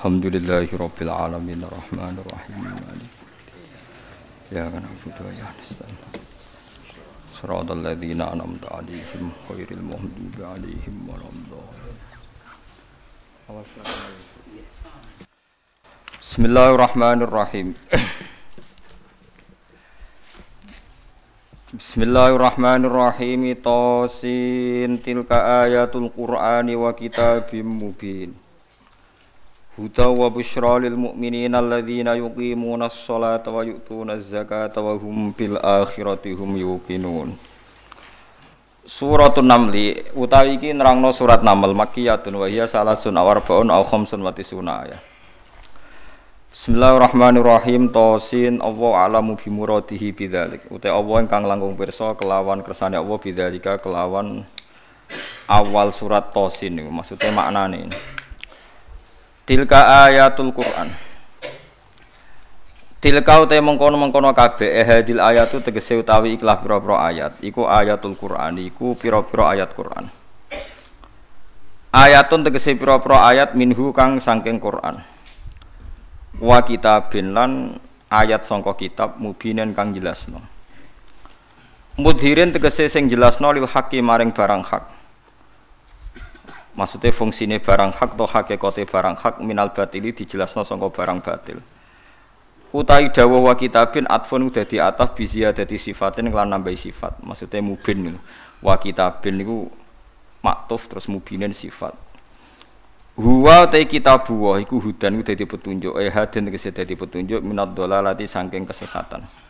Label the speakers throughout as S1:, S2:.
S1: Alhamdulillahi Ya kan abudu ya nasta'in. Siratal ladzina an'amta 'alaihim ghairil maghdubi 'alaihim waladdallin. Bismillahirrahmanirrahim. Bismillahirrahmanirrahim. Tosin tilka ayatul Qur'ani wa kitabim mubin Alladzina yuqimuna as-salata wa yu'tuna az-zakata wa hum bil akhirati hum yuqinun. Suratun Namli utawi iki nerangno surat Naml makkiyatun wa hiya salasun awarbaun aw khamsun wa tisuna ayat. Bismillahirrahmanirrahim. Tosin Allah alamu bimuradihi bidzalik. Utai Allah ingkang langkung pirsa kelawan kersane Allah bidzalika kelawan awal surat Tosin maksudnya maknane Tilka ayatul Quran. Tilka utai mengkono-mengkono kabeh ehadil ayatu tegese utawi ikhlas pira-pira ayat. Iku ayatul Quran iku pira-pira ayat Quran. Ayatun tegese pira-pira ayat minhu kang saking Quran. Wa kitabin lan ayat sangka kitab mubinen kang jelasno. Mudhirin tegese sing jelasno lil haqi maring barang hak maksudnya fungsine barang hak atau hakikate barang hak minal batili dijelasno sangka barang batil. Utai dawa wa kitabin atfun dadi ataf bizia dadi sifatin lan nambahi sifat. Maksudnya mubin wa kitabin niku maktuf terus mubinen sifat. Huwa te kitabu wa iku hudan iku dadi petunjuk. Eh haden tegese dadi petunjuk minad dolalati saking kesesatan.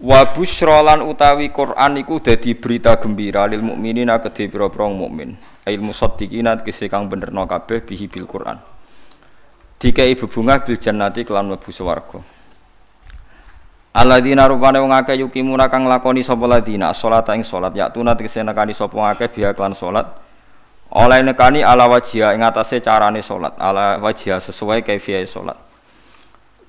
S1: Wa busyra utawi Quran iku dadi berita gembira lil mukminina kedhe pira-pira mukmin. Ail musaddiqina tegese kang benerno kabeh bihi bil Quran. Dikai bebungah bil jannati kelan mlebu swarga. Alladzina rupane wong akeh yukimuna kang lakoni sapa ladina salata ing salat yaktuna tegese nekani sapa akeh biya kelan salat oleh nekani ala wajia ing atase carane salat ala wajia sesuai kaifiyah salat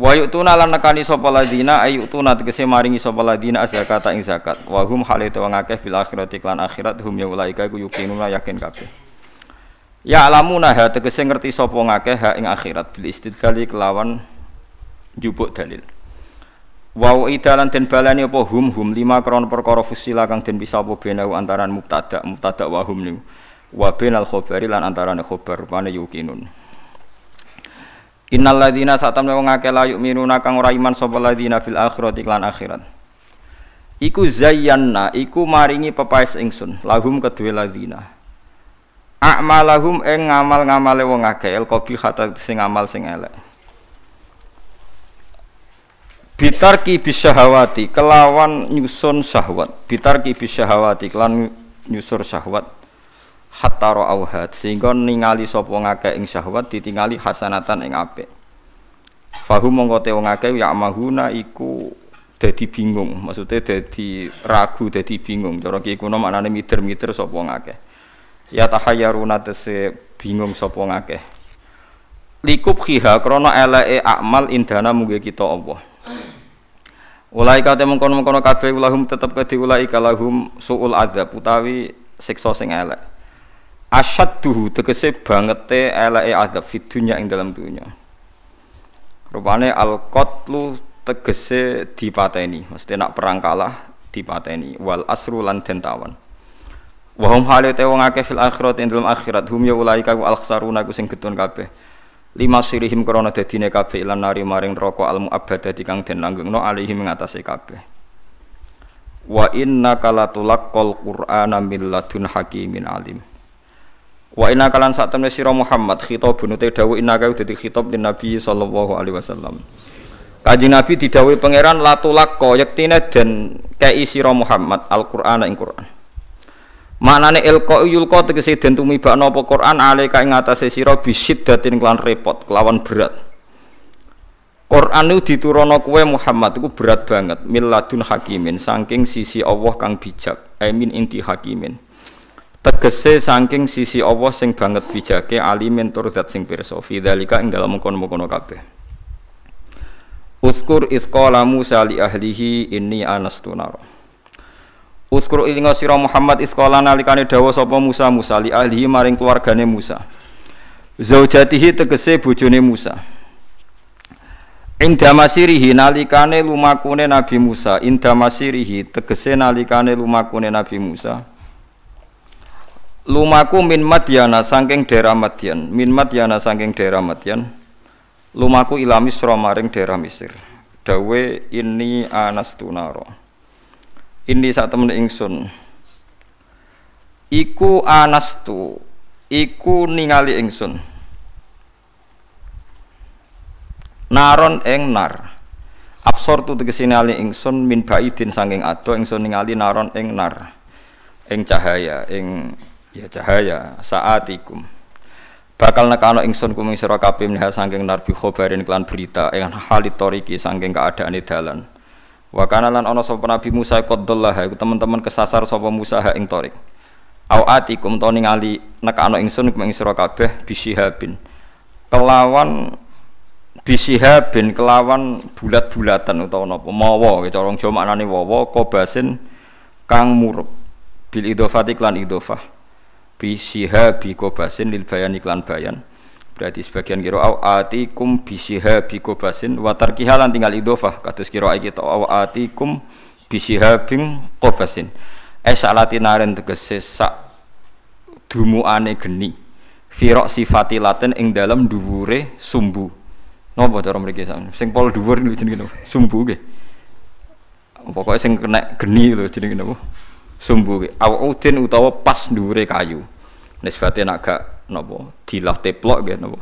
S1: wa yu'tuna lan nekani sapa ladina ayutuna tegese maringi sapa ladina zakata ing zakat. Wa hum halite wong akeh bil akhirati lan akhirat hum ya ulaika iku yuqinuna yakin kabeh. Ya alamuna ha tegese ngerti sapa ngakeh ha ing akhirat. Bil istidlali kelawan jupuk dalil. Wa idalan den balani apa hum hum lima kron perkara fusila kang den bisa apa benau antaran mubtada mubtada wa hum wa bainal khabari lan antarane khabar rupane yukinun Innal ladzina satamne wong akeh la yu'minuna kang ora iman sapa ladzina fil akhirati lan akhirat. Iku zayyana iku maringi pepaes ingsun lahum kedue ladzina. A'malahum ing ngamal-ngamale wong akeh el qabihata sing ngamal sing elek. Bitarki bisyahawati kelawan nyusun syahwat. Bitarki bisyahawati kelawan nyusur syahwat hatta ra'auhat sehingga ningali sapa ngakeh ing syahwat ditingali hasanatan ing apik. Fahum mongko te wong akeh ya mahuna iku dadi bingung. Maksudnya dadi ragu dadi bingung. Cara ki kuno maknane mider-mider sapa ngakeh ya tahayyaruna tese bingung sapa ngakeh likup khiha krana eleke amal indana mungge kita Allah. Ulai kate mengkono-mengkono kabeh ulahum tetep kedhi ulai kalahum suul adzab utawi siksa sing elek asyadduhu tegese bangete eleke azab fid dunya ing dalam dunya. Rupane al qatlu tegese dipateni mesti nak perang kalah dipateni. Wal asru lan den tawan wa hum wong akeh fil akhirat ing dalam akhirat. Hum ya ulaika al khsaruna ku sing getun kabeh. Lima sirihim krana dadine kabeh lan nari maring neraka al muabbadati kang den langgengno alihim ing kabeh. Wa inna kala tulaqqal qur'ana min ladun hakimin alim Wa inna kalan sak temne sira Muhammad khitabun te dawuh inna kau dadi khitab din Nabi sallallahu alaihi wasallam. Kanjeng Nabi didhawuhi pangeran latulak ko yektine den kei sira Muhammad Al-Qur'an ing Qur'an. Maknane ilqa yulqa tegese den tumibakno apa Qur'an alika ing atase sira bisiddatin kelan repot, kelawan berat. Quran itu diturono kue Muhammad itu berat banget miladun hakimin saking sisi Allah kang bijak amin inti hakimin tegese saking sisi Allah sing banget bijake alimin tur zat sing pirsa. Fi dzalika ing dalam mengkono-mengkono kabeh. Uskur isqala Musa li ahlihi inni anastu nar Uskur ilinga sira Muhammad isqala nalikane dawuh sapa Musa Musa li ahlihi maring keluargane Musa. Zaujatihi tegese bojone Musa. Inda masirihi nalikane lumakune Nabi Musa. Inda masirihi tegese nalikane lumakune Nabi Musa Lumaku min Madyana saking daerah Madyan Min Madyana saking daerah Madyan Lumaku ila Misra maring daerah Dawe ini anas tunaro Ini saat temen ingsun. Iku anas tu Iku ningali ingsun. Naron eng nar. Absor tu tegese ningali ingsun min baidin sanging ado ingsun ningali naron eng nar. Ing cahaya ing ya cahaya. Saatikum. Bakal nekano ingsun kuming sira kabeh minha saking nar bi khobarin klan berita ing halit toriki saking keadaane dalan. Wa kana lan ana sapa nabi Musa qaddallah iku teman-teman kesasar sapa Musa ha ing torik. Au atikum to ningali nekano ingsun kuming sira kabeh bisihabin. Kelawan bisihabin kelawan bulat-bulatan utawa napa mawa cara Jawa maknane wawa kobasin kang murup. Bil idhofati klan idhofah bisihabi kobasin lil bayan iklan bayan berarti sebagian kira au atikum bisihabi kobasin wa tarkiha lan tinggal idhofah kados kira kita au atikum bisihabin kobasin esalati naren tegese sak dumuane geni firok sifati laten ing dalam dhuwure sumbu Napa cara mriki? Sing pol dhuwur niku? Sumbu nggih. Pokoke sing kena geni lho jenenge napa? Sumbu nggih. Awudin utawa pas dhuwure kayu. Nisbate nak gak napa? Dilah teplok nggih napa?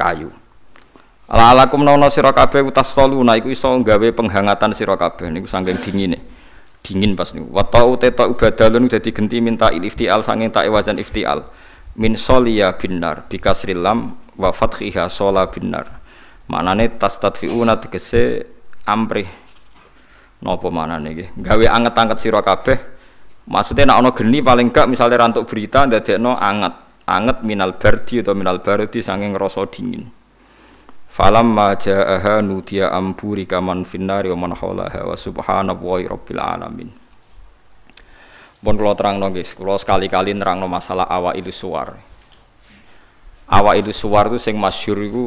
S1: Kayu. Ala alakum nono sira kabeh utas toluna iku iso gawe penghangatan sira kabeh niku saking dingine. Dingin pas niku. Wa ta'u ta ubadalun dadi genti minta iftial saking tak wazan iftial. Min soliya binar bikasril lam wa fathiha sola binar Manane tastadfiuna tegese amrih. Napa manane iki? Gawe anget-anget sira kabeh. Maksudnya nek ana geni paling gak misalnya rantuk berita ndadekno anget. Anget minal bardi atau minal bardi saking rasa dingin. Falam ma ja'aha nudiya amburi kaman finnari wa man haulaha wa subhanallahi rabbil alamin. Pun kula terangno guys, kula sekali-kali nerangno masalah awak itu suar. Awak itu suar itu sing masyhur iku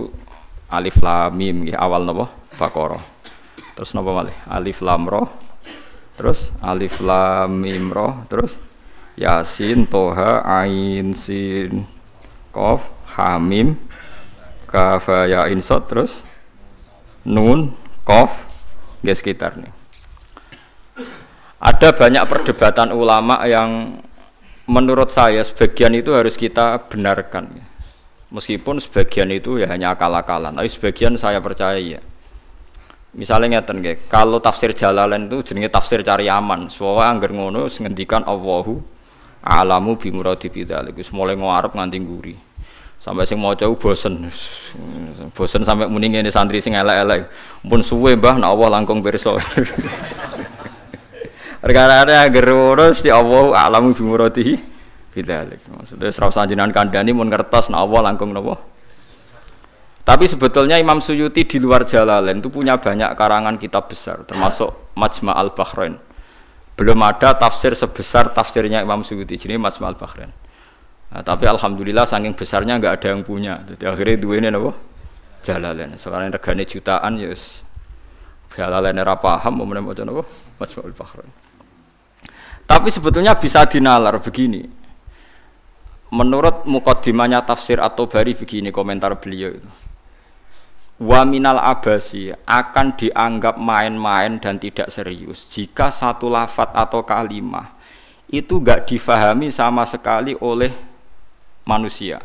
S1: alif lam mim awal napa Baqarah. Terus napa malih? Alif lam. Terus alif lam mim ra. Terus Yasin, Toha, Ain, Sin, Qaf, Hamim, Kaf, Ya, Insot, terus Nun, Qaf, nggih sekitar nih. Ada banyak perdebatan ulama yang menurut saya sebagian itu harus kita benarkan. Meskipun sebagian itu ya hanya akal-akalan, tapi sebagian saya percaya ya. Misalnya ngeten nggih, kalau tafsir Jalalain itu jenenge tafsir cari aman. Soale angger ngono ngendikan Allahu alamu bi muradi. Wis mulai ngarep nganti nguri. Sampai sing maca bosen. Bosen sampai muni ngene santri sing elek-elek. Pun suwe Mbah nek Allah langkung pirsa. Perkara angger ngono alamu bi bidzalik. Maksudnya serau sanjinan kandani mun ngertos nah Allah langkung. Tapi sebetulnya Imam Suyuti di luar Jalalain itu punya banyak karangan kitab besar termasuk Majma' al-Bahrain. Belum ada tafsir sebesar tafsirnya Imam Suyuti jadi Majma' al-Bahrain. Nah, tapi alhamdulillah saking besarnya nggak ada yang punya. Jadi akhirnya dua ini napa? Jalalain. Sekarang regane jutaan ya yes. Jalalain ora paham mau maca napa? Majma' al-Bahrain. Tapi sebetulnya bisa dinalar begini. Menurut mukaddimahnya tafsir atau bari begini komentar beliau itu. Wa minal abasi akan dianggap main-main dan tidak serius jika satu lafat atau kalimah itu gak difahami sama sekali oleh manusia.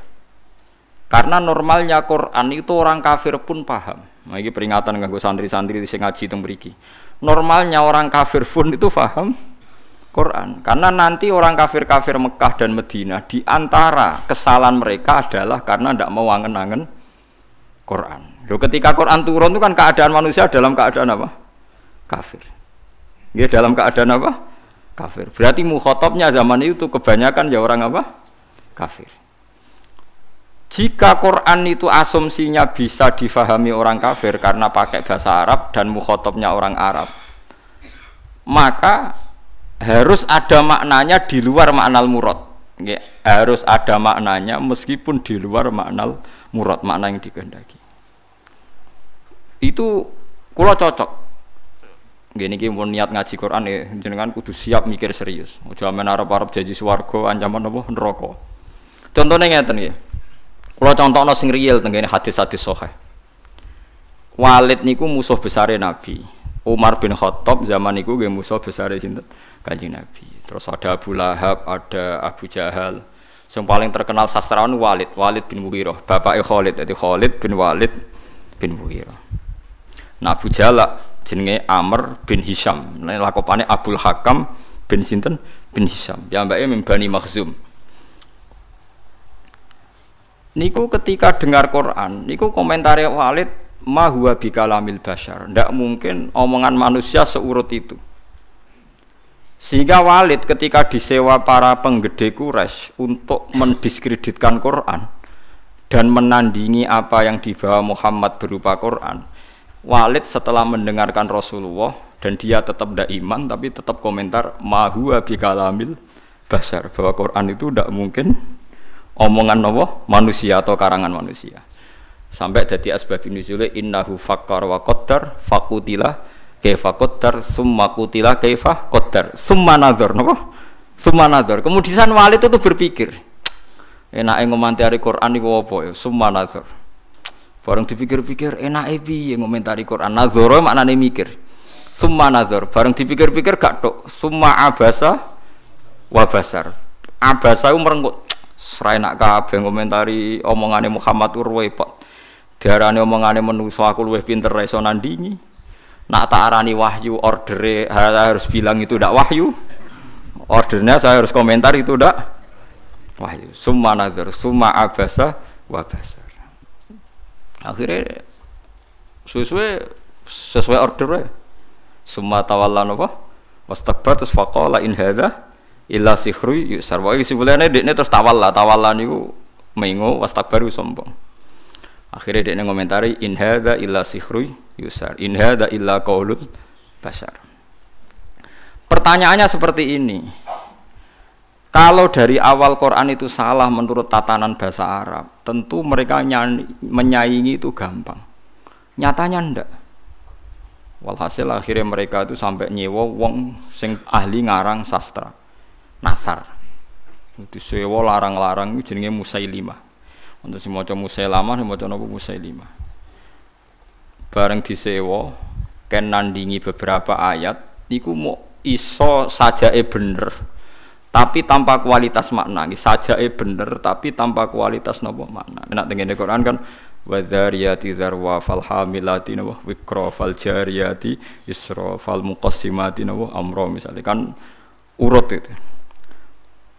S1: Karena normalnya Quran itu orang kafir pun paham. Nah, ini peringatan gue santri-santri di ngaji itu Normalnya orang kafir pun itu paham Quran. Karena nanti orang kafir-kafir Mekah dan Medina di antara kesalahan mereka adalah karena tidak mau angen-angen Quran. Loh, ketika Quran turun itu kan keadaan manusia dalam keadaan apa? Kafir. Ya dalam keadaan apa? Kafir. Berarti mukhotobnya zaman itu kebanyakan ya orang apa? Kafir. Jika Quran itu asumsinya bisa difahami orang kafir karena pakai bahasa Arab dan mukhotobnya orang Arab, maka harus ada maknanya di luar makna murad Nggih, harus ada maknanya meskipun di luar makna murad, makna yang dikehendaki. Itu kula cocok. Gini ki mau niat ngaji Quran ya, jenengan kudu siap mikir serius. Ojo amen arep-arep janji swarga ancaman apa neraka. Contohnya ngeten nggih. Kula contohno sing real tenggene hadis-hadis sahih. Walid niku musuh besar Nabi. Umar bin Khattab zaman niku nggih musuh besar sinten? Kanjeng Nabi. Terus ada Abu Lahab, ada Abu Jahal. Yang paling terkenal sastrawan Walid, Walid bin Mughirah, bapaknya Khalid, jadi Khalid bin Walid bin Mughirah. Nah Abu Jahal jenenge Amr bin Hisham. Nah lakopane Abdul Hakam bin Sinten bin Hisham. Ya mbaknya membani Makhzum. Niku ketika dengar Quran, niku komentari Walid ma huwa bikalamil bashar. Ndak mungkin omongan manusia seurut itu. Sehingga Walid ketika disewa para penggede Quraisy untuk mendiskreditkan Quran dan menandingi apa yang dibawa Muhammad berupa Quran, Walid setelah mendengarkan Rasulullah dan dia tetap tidak iman tapi tetap komentar mahu abikalamil basar. Bahwa Quran itu tidak mungkin omongan Allah manusia atau karangan manusia. Sampai jadi asbab nuzule innahu fakkar wa qaddar fakutilah kaifa qaddar summa kutila kaifa qaddar. Summa nazar napa? Summa nazar. Kemudian Walid itu berpikir enak ngomentari Quran iku apa ya? Summa nazar bareng dipikir-pikir enak piye ngomentari Quran? Nazar maknane mikir. Summa nazar bareng dipikir-pikir gak tok. Summa abasa wa basar. Abasa merenggut. Serai nak kabeh ngomentari omongane Muhammad urwe pak diarani omongane menungso aku luwih pinter iso nandingi. Nak tak arani wahyu order harus bilang itu tidak wahyu. Ordernya saya harus komentar itu tidak wahyu. Summa nazar, summa abasa wa basar. Akhirnya sesuai sesuai ordernya. Summa tawalla apa? Wastakbar terus faqala in hadza illa sihru yusar. Wae sebenarnya dekne terus tawalla, tawalla niku mengo wastakbaru sombong. Akhirnya dia ngomentari in hadza illa sihru yusar. In illa qaulul basar. Pertanyaannya seperti ini. Kalau dari awal Quran itu salah menurut tatanan bahasa Arab, tentu mereka menyaingi itu gampang. Nyatanya ndak. Walhasil akhirnya mereka itu sampai nyewa wong sing ahli ngarang sastra. Nasar. Itu sewa larang-larang itu jenenge Musailimah. Untuk si maca Musailamah, si maca napa Musailimah bareng disewa ken nandingi beberapa ayat niku mau iso saja bener tapi tanpa kualitas makna saja e bener tapi tanpa kualitas nopo makna. Enak dengan Quran kan wadhariyati dzarwa fal hamilati nopo wikra fal jariyati isra fal muqassimati nopo amro misalnya. Kan urut itu.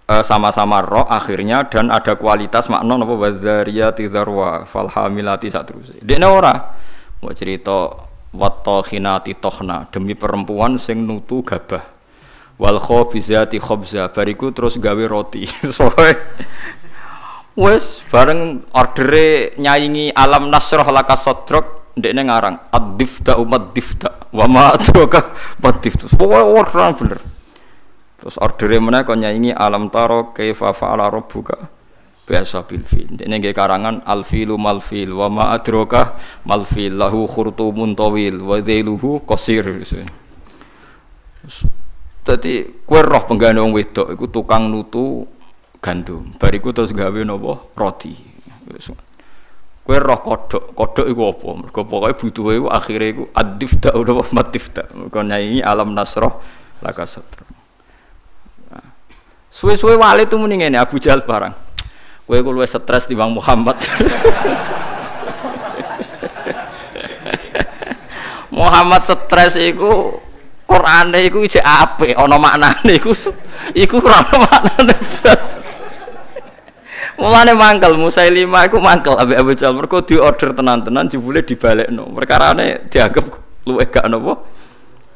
S1: E, sama-sama roh akhirnya dan ada kualitas makna nopo wadhariyati dzarwa fal hamilati saat terus dia ora? Mau cerita khinati tohna demi perempuan sing nutu gabah wal khobizati khobza bariku terus gawe roti. Soalnya wes bareng ordere nyayingi alam nasroh laka sodrok ndekne ngarang ad-difta umat difta wa ma adraka mat difta pokoknya orang bener. Terus ordere mana kau nyayingi alam taro kaifa fa'ala rabbuka biasa bil fil. Ini nggih karangan al filu mal fil wa ma adraka mal fil lahu khurtumun tawil wa dhailuhu qasir. Dadi kowe roh penggane wong wedok iku tukang nutu gandum. Bariku terus gawe napa roti. Kowe roh kodok, kodok iku apa? Mergo pokoke butuhe iku akhire iku adifta utawa matifta. Mergo nyanyi alam nasroh laka satra. Suwe-suwe wali tuh mending ini Abu Jahal barang. Kue ku luwih stres di Bang Muhammad. Muhammad stres iku Qur'ane iku ijek apik ana maknane iku iku ora ana maknane. Mulane mangkel Musailimah iku mangkel ambek Abu Jahal mergo diorder tenan-tenan jebule dibalekno. Perkarane dianggap luwih gak napa?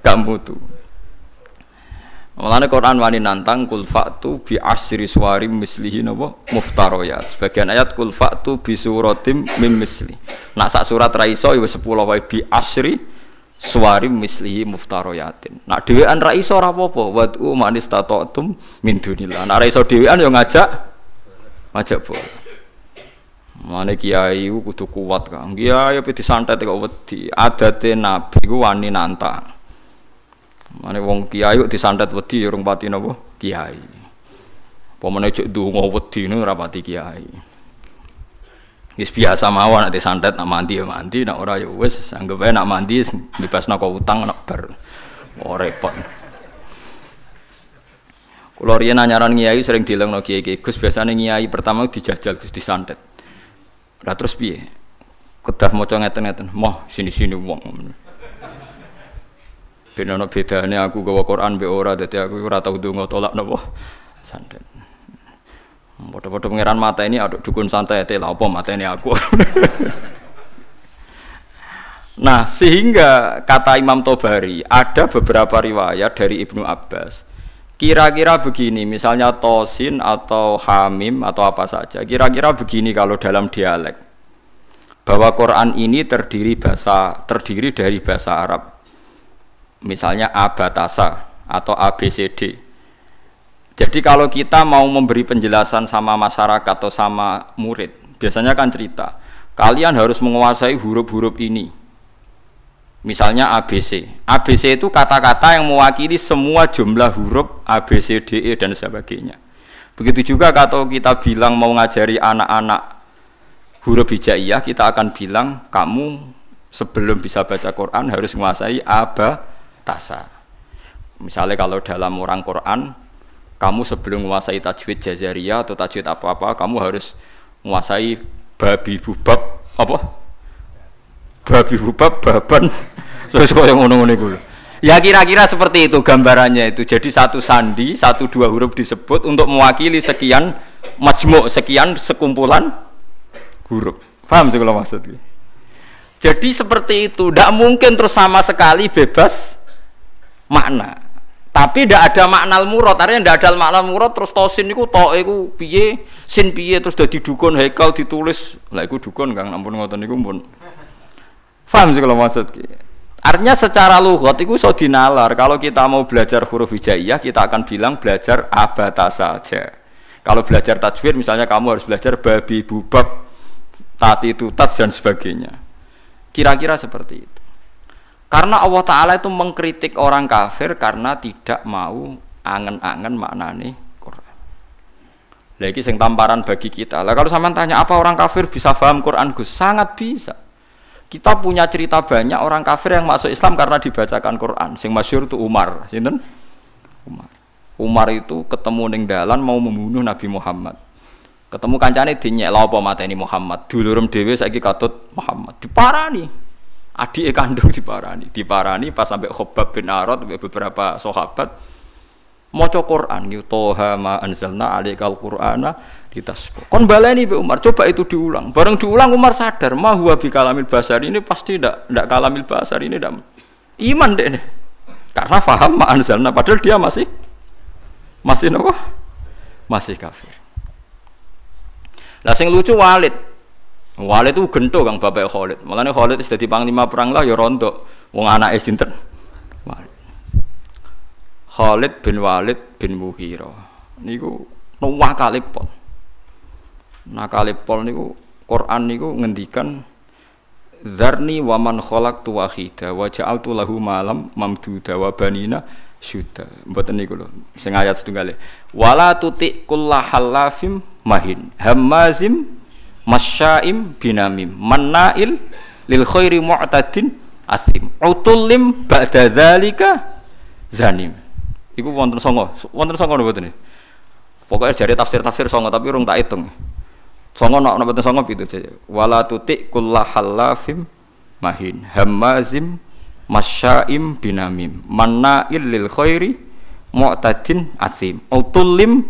S1: Gak mutu. Mulane Quran wani nantang kul fa'tu bi asri suwari mislihi napa muftaroyat. Sebagian ayat kul fa'tu bi suratim mim misli. Nak sak surat ra iso ya wis 10 wae bi asri suwari mislihi muftaroyatin. Nak dhewean ra iso ora apa-apa, wad'u manis tatatum min dunillah. Nak ra iso dhewean yo ngajak ngajak bola. Mane kiai ku kudu kuat Kang. Kiai pe disantet kok wedi. Adate nabi ku wani nantang. Mane wong kiai kok disantet wedi ya urung pati napa? Kiai. Pemene cek donga wedi ora pati kiai. Wis biasa mawon nek santet nak mandi ya mandi, nak ora ya wis anggap ae nak mandi bebasno kok utang nak ber. Oh repot. Kulo riyen anyaran kiai sering dilengno kiai-kiai Gus biasane kiai pertama dijajal Gus disantet. Lah terus piye? Kedah maca ngeten-ngeten, moh sini-sini wong. Ben ana bedane aku gawa Quran be ora dadi aku ora tau ndonga tolak napa santet. Bodoh-bodoh pangeran mata ini aduk dukun santai teh apa mata ini aku. nah sehingga kata Imam Tobari ada beberapa riwayat dari Ibnu Abbas. Kira-kira begini, misalnya tosin atau hamim atau apa saja. Kira-kira begini kalau dalam dialek bahwa Quran ini terdiri bahasa terdiri dari bahasa Arab. Misalnya abatasa atau ABCD jadi kalau kita mau memberi penjelasan sama masyarakat atau sama murid, biasanya kan cerita, kalian harus menguasai huruf-huruf ini. Misalnya ABC. ABC itu kata-kata yang mewakili semua jumlah huruf A, B, C, D, E, dan sebagainya. Begitu juga kalau kita bilang mau ngajari anak-anak huruf hijaiyah, kita akan bilang kamu sebelum bisa baca Quran harus menguasai aba tasa. Misalnya kalau dalam orang Quran kamu sebelum menguasai tajwid jazaria atau tajwid apa-apa kamu harus menguasai babi bubab apa? Babi bubab baban. Terus kok yang ngono-ngono ya kira-kira seperti itu gambarannya itu. Jadi satu sandi satu dua huruf disebut untuk mewakili sekian majmuk sekian sekumpulan huruf. Paham sih kalau maksudnya jadi seperti itu. Tidak mungkin terus sama sekali bebas makna tapi tidak ada makna murad. Artinya tidak ada makna murad terus tosin itu to itu piye? Sin piye terus sudah didukun hekal ditulis. Lah itu dukun kang ampun ngoten niku pun paham sih kalau maksud artinya secara lugat itu so dinalar. Kalau kita mau belajar huruf hijaiyah kita akan bilang belajar abata saja. Kalau belajar tajwid misalnya kamu harus belajar babi bubab tati tutat dan sebagainya. Kira-kira seperti itu karena Allah Ta'ala itu mengkritik orang kafir karena tidak mau angen-angen maknani Quran. Lagi sing tamparan bagi kita. Lah kalau sama tanya apa orang kafir bisa paham Quran Gus? Sangat bisa. Kita punya cerita banyak orang kafir yang masuk Islam karena dibacakan Quran. Sing masyur itu Umar, sinten? Umar. Umar itu ketemu ning dalan mau membunuh Nabi Muhammad. Ketemu kancane dinyek lha apa mateni Muhammad. Dulurem dhewe saiki katut Muhammad. Diparani adik kandung diparani. Diparani pas sampai Khobab bin Arad beberapa sahabat maca Quran yu toha ma anzalna alaikal qur'ana ditasbih kon baleni be Umar coba itu diulang. Bareng diulang Umar sadar ma huwa bi kalamil basar. Ini pasti ndak ndak kalamil basar ini ndak iman deh nih karena faham ma anzalna padahal dia masih masih nopo? Masih kafir. Lah sing lucu Walid Walid itu gento kang bapak Khalid. Makanya Khalid sudah di panglima perang lah ya rontok. Wong anak sinten? Khalid bin Walid bin Mughirah. Niku nuwah kalipol. Nah kalipol niku Quran niku ngendikan Zarni wa man khalaqtu wahida wa ja'altu lahu malam mamduda wa banina syuda. Mboten niku lho. Sing ayat setunggale. Wala tuti kullahallafim mahin hamazim masyaim binamim. Mannail lil khairi mu'tadin asim. Utulim ba'da dzalika zanim. Iku wonten songo. Wonten songo mboten pokoknya jari tafsir-tafsir songo tapi urung tak hitung. Songo nak mboten songo pitu wala tuti kullahallafim mahin. Hamazim masyaim binamim. Mannail lil khairi mu'tadin asim. Utulim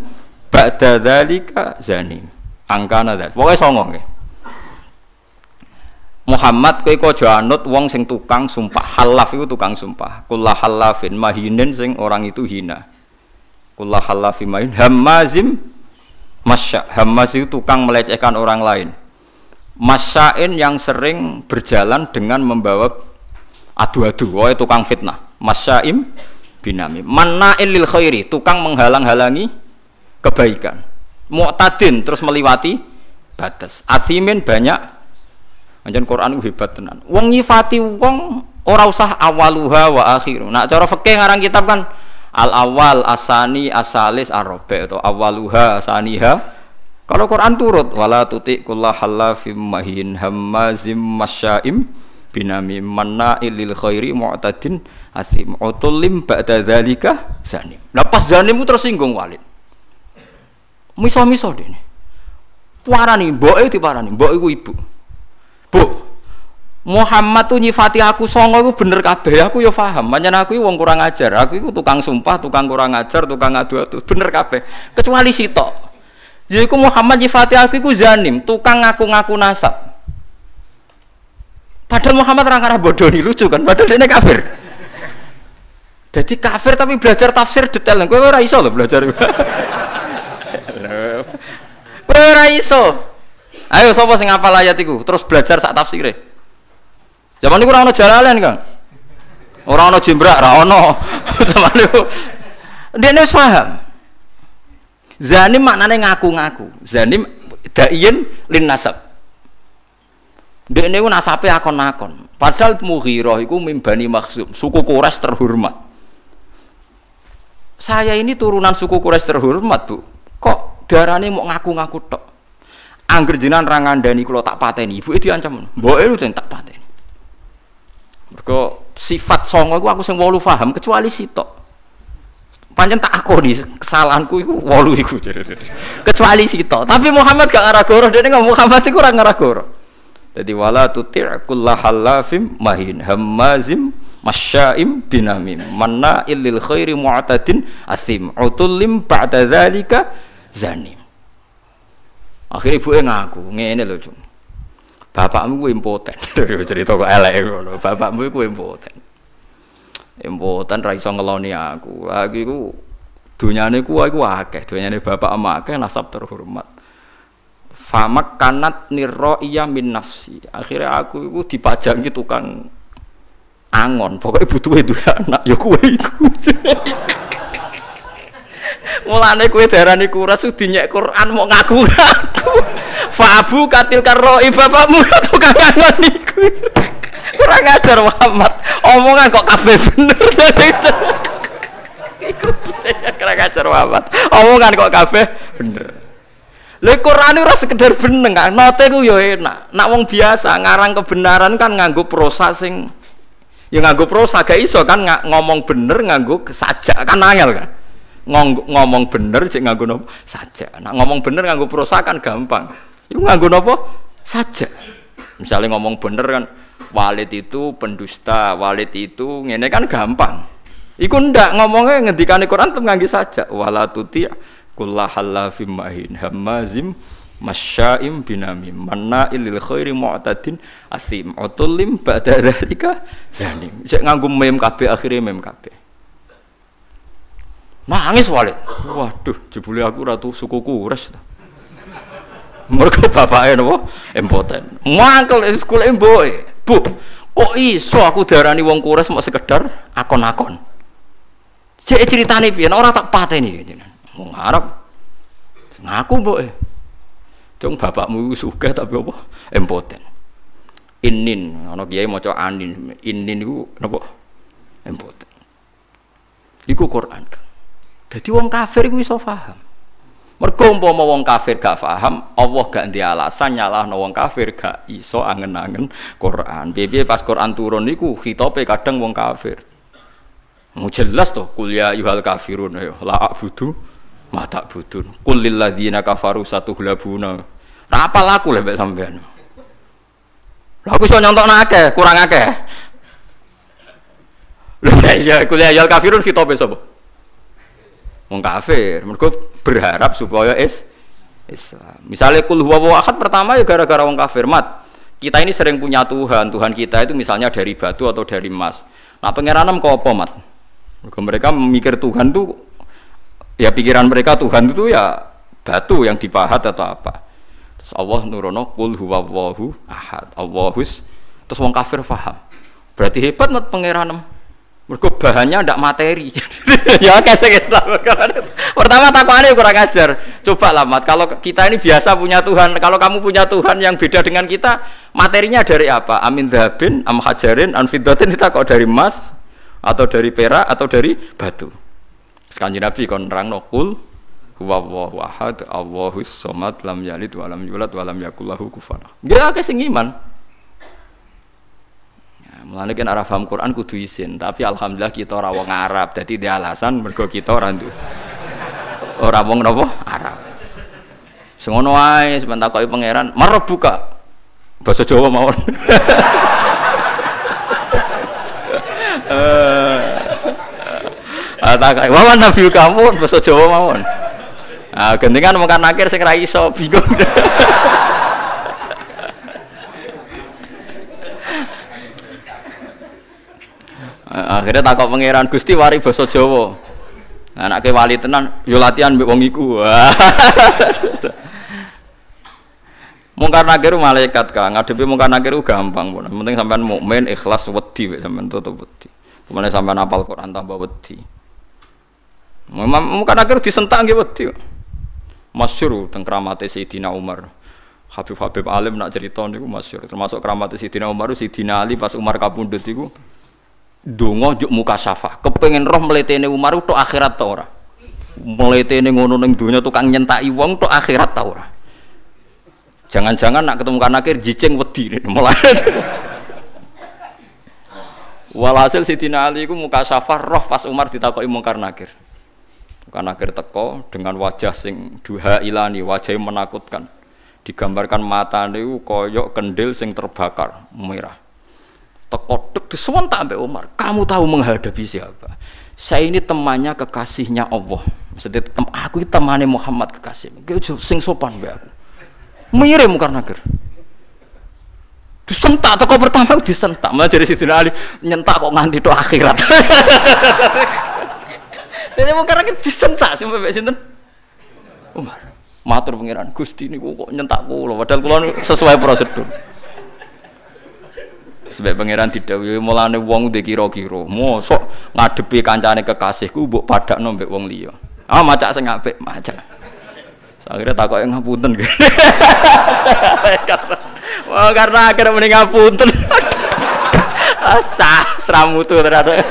S1: ba'da dzalika zanim angkana dah pokoknya songo nggih. Muhammad kowe kok anut wong sing tukang sumpah. Halaf itu tukang sumpah. Kullah halafin mahinin sing orang itu hina. Kullah halafin mahin hamazim masya. Hamaz itu tukang melecehkan orang lain. Masyain yang sering berjalan dengan membawa adu-adu, wae tukang fitnah. Masyaim binami. Manna'il lil khairi, tukang menghalang-halangi kebaikan. Mu'tadin terus melewati batas. Athimin banyak Anjen Quran hebat tenan. Wong nyifati wong ora usah awaluha wa akhiru. Nak cara fikih ngarang kitab kan al awal asani asalis arabe atau awaluha asaniha. Kalau Quran turut wala tuti kullah halafim mahin hammazim masyaim binami manna ilil khairi mu'tadin asim utulim ba'da zanim. Lah pas zanim tersinggung Walid. Miso-miso dene. Parani mboke diparani, mbok iku ibu. Bu, Muhammad tuh nyifati aku songo itu bener kabeh. Aku ya paham pancen aku wong kurang ajar. Aku itu tukang sumpah tukang kurang ajar tukang adu-adu bener kabeh. Kecuali sitok. Yaiku Muhammad nyifati aku itu zanim tukang ngaku-ngaku nasab. Padahal Muhammad orang karena bodoh nih lucu kan? Padahal dia kafir. Jadi kafir tapi belajar tafsir detail. Gue ora iso loh belajar ora iso Ayo sapa sing ngapal ayat iku terus belajar sak tafsire. Zaman niku ora ono jalalan, Kang. Ora ono jembrak, ora ono. Zaman niku dene wis paham. Zanim maknane ngaku-ngaku. Zanim daiin lin nasab. Dene niku nasabe akon-akon. Padahal Mughirah iku mimbani maksum, suku Quraisy terhormat. Saya ini turunan suku Quraisy terhormat, Bu. Kok darane mau ngaku-ngaku tok? Angger jenengan ra ngandani kula tak pateni, ibu itu diancam. Mboke lu tak pateni. Mergo sifat songo iku aku sing wolu paham kecuali sitok. Pancen tak akoni kesalahanku iku wolu iku. kecuali sitok. Tapi Muhammad gak ngarah goro, dene ngomong Muhammad iku ora ngarah goro. Jadi wala tuti' kullahallafim mahin hammazim masyaim binamim manna illil khairi mu'tadin asim utullim ba'da dzalika zanim Akhirnya ibu ngaku, ngene lho, Cung. Bapakmu ku impoten. Cerita kok elek. Bapakmu ku impoten. Impoten ra iso ngeloni aku. Aku iku dunyane ku aku akeh, dunyane bapak ama akeh nasab terhormat. Famak kanat niro iya min nafsi. Akhirnya aku iku dipajangi tukang angon. Pokoknya butuh itu anak. Ya kue iku. Mulane kowe darani kuras dinyek Quran mau ngaku-ngaku. Fabu katil karo bapakmu tukang ngangon niku. Kurang ajar Muhammad. Omongan kok kabeh bener. Kurang ajar Muhammad. Omongan kok kabeh bener. Lha Quran ora sekedar bener kan. Note ku yo enak. Nak wong biasa ngarang kebenaran kan nganggo prosa sing ya nganggo prosa gak iso kan ngomong bener nganggo sajak kan angel kan ngomong, ngomong bener cek nganggo nopo saja. Nak ngomong bener nganggo prosa kan gampang. Iku nganggo nopo saja. Misalnya ngomong bener kan walid itu pendusta, walid itu ngene kan gampang. Iku ndak ngomongnya ngendikane Quran tem nganggo saja. Wala tuti kullahallafim mahin hamazim masyaim binamim manna ilil khairi mu'tadin asim utulim ba'da dzalika zanim cek nganggo mem kabeh akhire mem kabeh Nangis Walid. Waduh, jebule aku ratu suku Kures. Mergo bapake napa? Impoten. Mangkel sekolah mboke. Bu, kok iso aku darani wong Kures mau sekedar akon-akon. Cek ceritane piye? Ora tak pateni jenengan. Wong Arab ngaku mboke. Cung bapakmu sugih tapi apa? Impoten. Inin, ana kiai maca anin. Inin iku napa? Impoten. Iku Quran kan. Jadi wong kafir iku iso paham. Mergo umpama wong kafir gak paham, Allah gak ndek alasan nyalahno wong kafir gak iso angen-angen Quran. Piye pas Quran turun niku khitabe kadang wong kafir. Mau jelas toh kuliah yuhal kafirun ayo la abudu mata budun. Qul lil ladzina kafaru satuhlabuna. Ra apa laku lek sampean. Lah aku iso nyontokno akeh, kurang akeh. Lha iya kuliah yuhal kafirun khitabe sapa? Wong kafir. Mereka berharap supaya is Islam. Misalnya kul huwa ahad pertama ya gara-gara wong kafir. Mat kita ini sering punya Tuhan. Tuhan kita itu misalnya dari batu atau dari emas. Nah pengiranan kok apa mat? Mereka memikir Tuhan tuh ya pikiran mereka Tuhan itu ya batu yang dipahat atau apa. Terus Allah nurono kul huwa ahad. Allahus terus wong kafir faham. Berarti hebat mat pangeran. Mergo bahannya ndak materi. ya kayak Islam. Pertama takwane kurang ajar. Coba lah mat, kalau kita ini biasa punya Tuhan, kalau kamu punya Tuhan yang beda dengan kita, materinya dari apa? Amin dhabin, am hajarin, an fiddatin kita kok dari emas atau dari perak atau dari batu. Sekanji Nabi kon nerang nokul huwallahu ahad Allahus somad lam yalid wa lam yulad wa lam yakul lahu kufuwan. Ya akeh sing iman. Mulane kan arah paham Quran kudu isin, tapi alhamdulillah kita ora wong Arab, dadi dia alasan mergo kita ora ndu. Ora wong napa? Arab. Sing sebentar takoki pangeran, marep buka. Bahasa Jawa mawon. Eh. Tak wawan nabi kamu bahasa Jawa mawon. Ah gendengan mungkin akhir sing ra bingung. akhirnya takut pangeran Gusti wari basa Jawa. Anaknya wali tenan yo latihan mbek wong iku. Mungkar nakir malaikat kang. Ngadepi mungkar nakir gampang pun penting sampean mukmin ikhlas wedi sampean tutup wedi. Kemudian sampean apal Quran tambah wedi. Mungkar nakir disentak nggih wedi masyhur teng kramate Sayyidina Umar. Habib Habib Alim nak cerita niku masyhur termasuk keramat Sayyidina Umar Sayyidina Ali pas Umar kapundhut iku donga juk muka syafah kepengen roh meletene Umar tok akhirat ta ora? Meletene ngono ning donya tukang nyentaki wong tok akhirat ta ora? Jangan-jangan nak ketemu kan akhir jicing wedi mulai. Walhasil Sidina Ali ku muka syafah roh pas Umar ditakoki mungkar nakir. Mungkar nakir teko dengan wajah sing duha ilani wajah yang menakutkan. Digambarkan mata niku koyok kendil sing terbakar merah teko dek tak sampai Umar kamu tahu menghadapi siapa? Saya ini temannya kekasihnya Allah. Maksudnya tem aku ini temannya Muhammad kekasih. Sing sopan be aku. Mirip karena ger disentak toko pertama disentak. Malah jadi situ Ali nyentak kok nganti do akhirat. Jadi mau karena disentak sih mbak sinten? Umar matur pangeran Gusti ini kok nyentak kulo padahal kulo sesuai prosedur sebab pangeran didhawuhi mulane wong ndek kira-kira. Mosok ngadepi kancane kekasihku mbok padakno mbek wong liya. Ah macak sing apik macak. Akhirnya takut yang ngapunten Wah, karena akhirnya mending ngapunten. Sah, seramu tuh ternyata.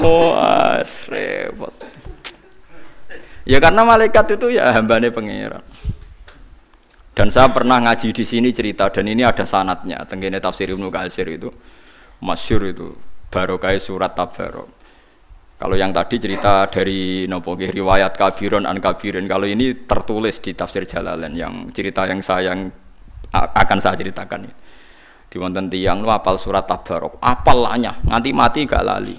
S1: Oh, repot Ya karena malaikat itu ya hambane pangeran dan saya pernah ngaji di sini cerita dan ini ada sanatnya. Tenggine tafsir Ibnu Katsir itu masyur itu barokah surat tabarok. Kalau yang tadi cerita dari nopo riwayat kabiron an kabirin. Kalau ini tertulis di tafsir Jalalain yang cerita yang saya yang akan saya ceritakan. Di wonten tiang lu apal surat tabarok, apal lanya, nganti mati gak lali.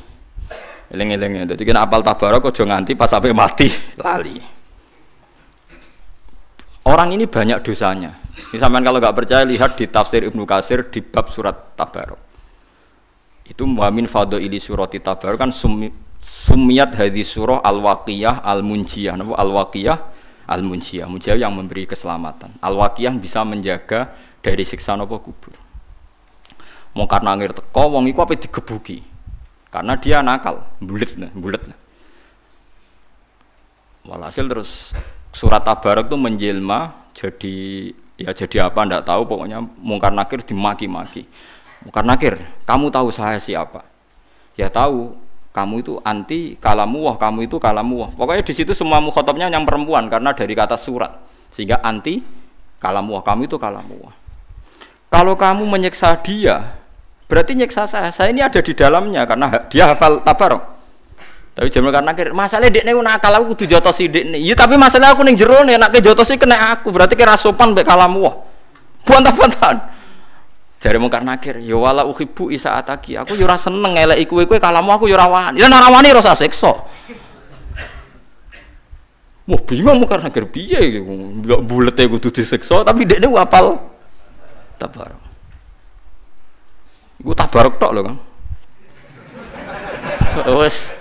S1: Eling-eling Jadi kan apal tabarok aja nganti pas sampai mati lali. Orang ini banyak dosanya. Misalkan kalau nggak percaya lihat di tafsir Ibnu Kasir di bab surat Tabarok. Itu muamin fado ili surati Tabarok kan sumi, sumiat hadis surah al waqiyah al munjiyah. Nama al waqiyah al munjiyah. Yang memberi keselamatan. Al waqiyah bisa menjaga dari siksa nopo kubur. Mau karena ngir teko, wong iku apa digebuki. Karena dia nakal, bulet bulet. Walhasil terus surat tabarak itu menjelma jadi ya jadi apa ndak tahu pokoknya mungkar nakir dimaki-maki. Mungkar nakir kamu tahu saya siapa? Ya tahu kamu itu anti kalamu wah kamu itu kalamu wah pokoknya di situ semua mukhotobnya yang perempuan karena dari kata surat. Sehingga anti kalamu wah kamu itu kalamu wah kalau kamu menyiksa dia berarti nyiksa saya. Saya ini ada di dalamnya karena dia hafal tabarok tapi jaman karena akhir masalah dek nih nakal aku kudu jotos dek nih. Iya tapi masalah aku nih jero nih nak jotos kena aku berarti kira sopan be kalamu wah. Buantah-buantahan. Dari mungkar nakir, ya wala uhibbu isa ataki. Aku yura seneng ngelek iku iku kalamu aku yura wani. Ya narawani rasa sekso. Wah bingung mungkar nakir piye Enggak bulet ya kudu disekso tapi dek nih apal tabarok. Iku tabarok tok lho, Kang. Wes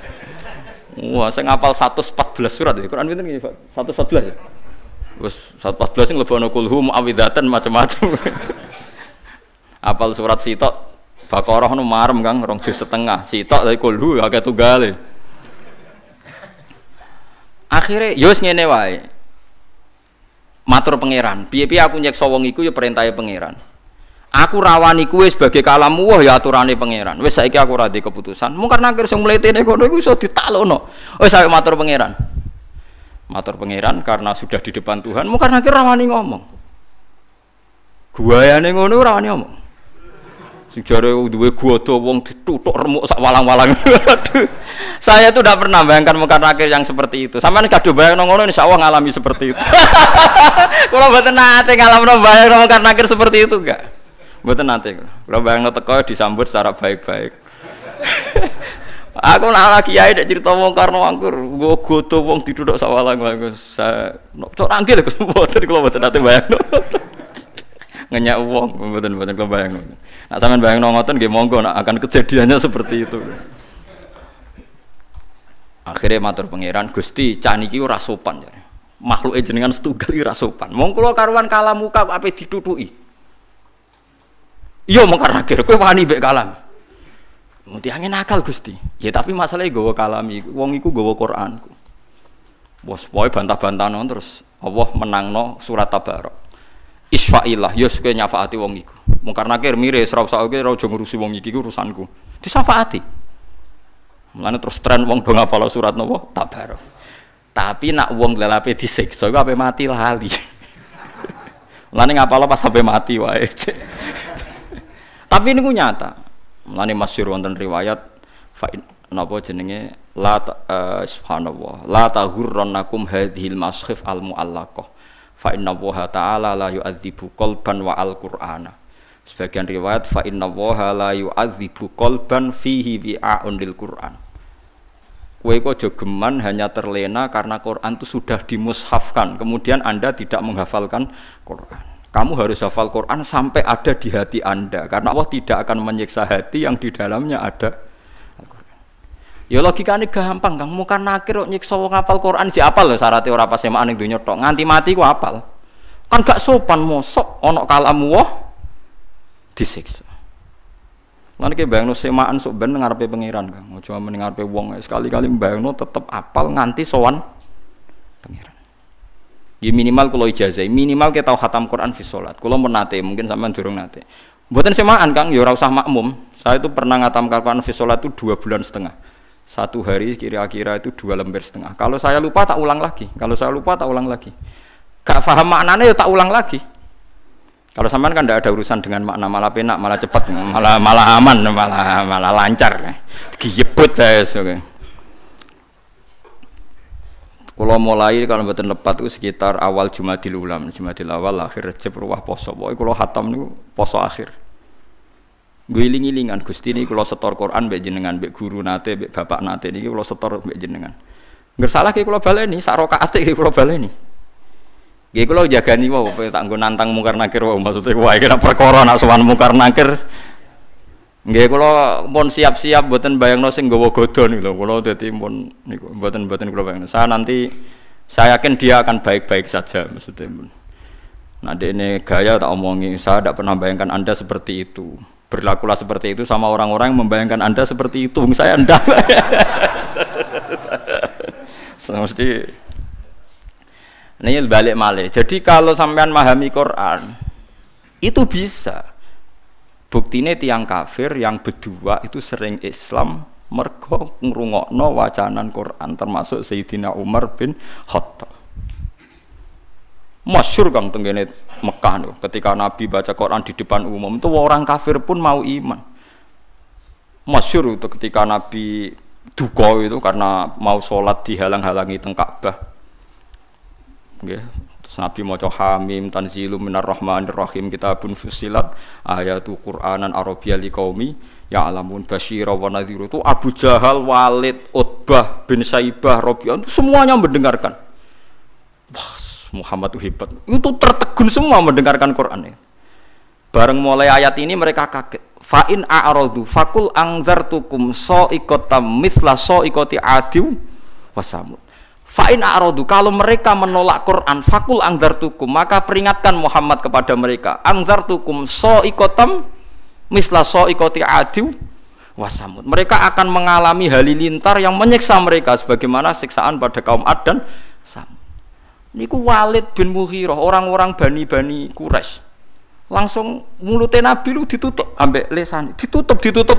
S1: Wah, saya ngapal 114 surat ya. Quran pinten nggih, Pak? 114 ya. Wis 114 sing lebokno kulhu muawidatan macam-macam. Apal surat sitok Baqarah nu marem Kang rong juz setengah. Sitok dari kulhu akeh tunggale. Akhirnya yos ngene wae. Matur pangeran, piye-piye aku nyeksa wong iku ya perintahe pangeran. Aku rawani kuwe sebagai kalamu wah ya aturane pangeran. Wis saiki aku ora keputusan. Mung karena akhir sing mletene kono iku iso ditalokno. Wis saya matur pangeran. Matur pangeran karena sudah di depan Tuhan, mung karena akhir rawani ngomong. Guayane ngono ora wani ngomong. Sing jare duwe godo wong ditutuk remuk sak walang-walang. Saya tuh tidak pernah bayangkan muka nakir yang seperti itu. Sampeyan kadung bayang ngono insya Allah ngalami seperti itu. Kalau mboten nate ngalamno bayang muka nakir seperti itu enggak. Mboten nate. Kalau bayang teko disambut secara baik-baik. Aku nak lagi kiai nek cerita wong karno angkur, gua godo wong ditutuk sak walang-walang. Saya cok rangkil mboten kula mboten nate bayang ngenyak uang mboten mboten kula bayang. Nak sampean bayang ngoten nggih monggo nak akan kejadiannya seperti itu. Akhirnya matur pangeran Gusti caniki ora sopan ya. Makhluk jenengan setunggal ora sopan. Mong kula karuan kalam muka ape ditutuki. Iya mong karena kira kowe wani mbek kalam. Angin nakal Gusti. Ya tapi masalahnya gawa kalami, wong iku Quranku. Bos boy bantah-bantah terus Allah menangno surat Tabarok. Isfailah yo kowe nyafaati wong iku. Mung karena kir mire ora usah kowe ora ngurusi wong iki urusanku. Disafaati. Mulane terus tren wong do ngapal surat nopo? Tabar tapi nak wong lelape disiksa iku ape mati lali. Mulane ngapal pas sampai mati wae tapi ini nyata. Mulane masyhur wonten riwayat fa napa jenenge? La uh, subhanallah. La tahurrannakum hadhil maskhif al muallaqah. Fa inna waha ta'ala la yu'adzibu qalban wa al-qur'ana sebagian riwayat fa inna waha la yu'adzibu qalban fihi wi'a'un lil qur'an. Kue kok jogeman hanya terlena karena Quran itu sudah dimushafkan. Kemudian Anda tidak menghafalkan Quran. Kamu harus hafal Quran sampai ada di hati Anda. Karena Allah tidak akan menyiksa hati yang di dalamnya ada Ya logikane gampang Kang, muka nakir kok nyiksa wong apal Quran si apal lho syaratnya ora pas semaan ning donya tok. Nganti mati ku apal. Kan gak sopan mosok ana kalamu wah disiksa. Lan ki bayangno semaan sok ben ngarepe pangeran Kang. Ojo men ngarepe wong sekali-kali bayangno tetep apal nganti sowan pangeran. Ya minimal kalau ijazah, minimal kita tahu hatam Quran fi sholat. Kalau menate, mungkin sampean durung nate. Buatan semaan Kang, ya usah makmum. Saya itu pernah ngatam Quran fi sholat itu dua bulan setengah satu hari kira-kira itu dua lembar setengah. Kalau saya lupa tak ulang lagi. Kalau saya lupa tak ulang lagi. Gak paham maknanya ya tak ulang lagi. Kalau sampean kan tidak ada urusan dengan makna malah penak, malah cepat, malah malah aman, malah malah lancar. Giyebut saya okay. Kalau mulai kalau betul lepat itu sekitar awal Jumadil Ulam, Jumadil awal akhir Recep ruah poso. Pokoknya kalau hatam itu poso akhir. Gue iling-ilingan Gusti ini kalau setor Quran mbek jenengan, mbek guru nate, mbek bapak nate ini kalau setor mbek jenengan. Nggak salah kayak kalau baleni, sak rokaat kayak kalau baleni. Kalau nih wow, tak gue nantang mungkar nakir wow, maksudnya wah kena perkara nak sowan mungkar nakir. Nggih kula pun siap-siap buatan bayang sing nggawa godho niku lho. Kula dadi pun niku mboten mboten kula bayang. Saya nanti saya yakin dia akan baik-baik saja maksudnya pun. Nah, ini gaya tak omongi, saya tidak pernah bayangkan Anda seperti itu berlakulah seperti itu sama orang-orang yang membayangkan anda seperti itu saya anda mesti ini balik malik jadi kalau sampean memahami Quran itu bisa buktinya tiang kafir yang berdua itu sering Islam mergo ngrungokno wacanan Quran termasuk Sayyidina Umar bin Khattab masyur kang tenggene Mekah nih, ketika Nabi baca Quran di depan umum itu orang kafir pun mau iman. Masyur itu ketika Nabi duka itu karena mau sholat dihalang-halangi teng Ka'bah. Okay. Nabi mau hamim tanzilu minar rahmanir rahim kitabun fusilat ayatu Qur'anan Arabia liqaumi ya alamun basyira wa nadhiru itu Abu Jahal, Walid, Utbah bin Saibah, Rabi'ah semuanya mendengarkan. Wah, Muhammad itu hebat. Itu tertegun semua mendengarkan Quran. Bareng mulai ayat ini mereka kaget. Fa'in a'radu fakul angzartukum so'ikotam mithla so'ikoti adiw wasamud. Fa'in a'radu kalau mereka menolak Quran fakul angzartukum maka peringatkan Muhammad kepada mereka angzartukum so'ikotam misla sa'iqati adu wasamud. Mereka akan mengalami halilintar yang menyiksa mereka sebagaimana siksaan pada kaum Ad dan Samud. Niku Walid bin Mughirah, orang-orang bani-bani Quraisy. Langsung mulutnya Nabi lu ditutup ambek lesan, ditutup ditutup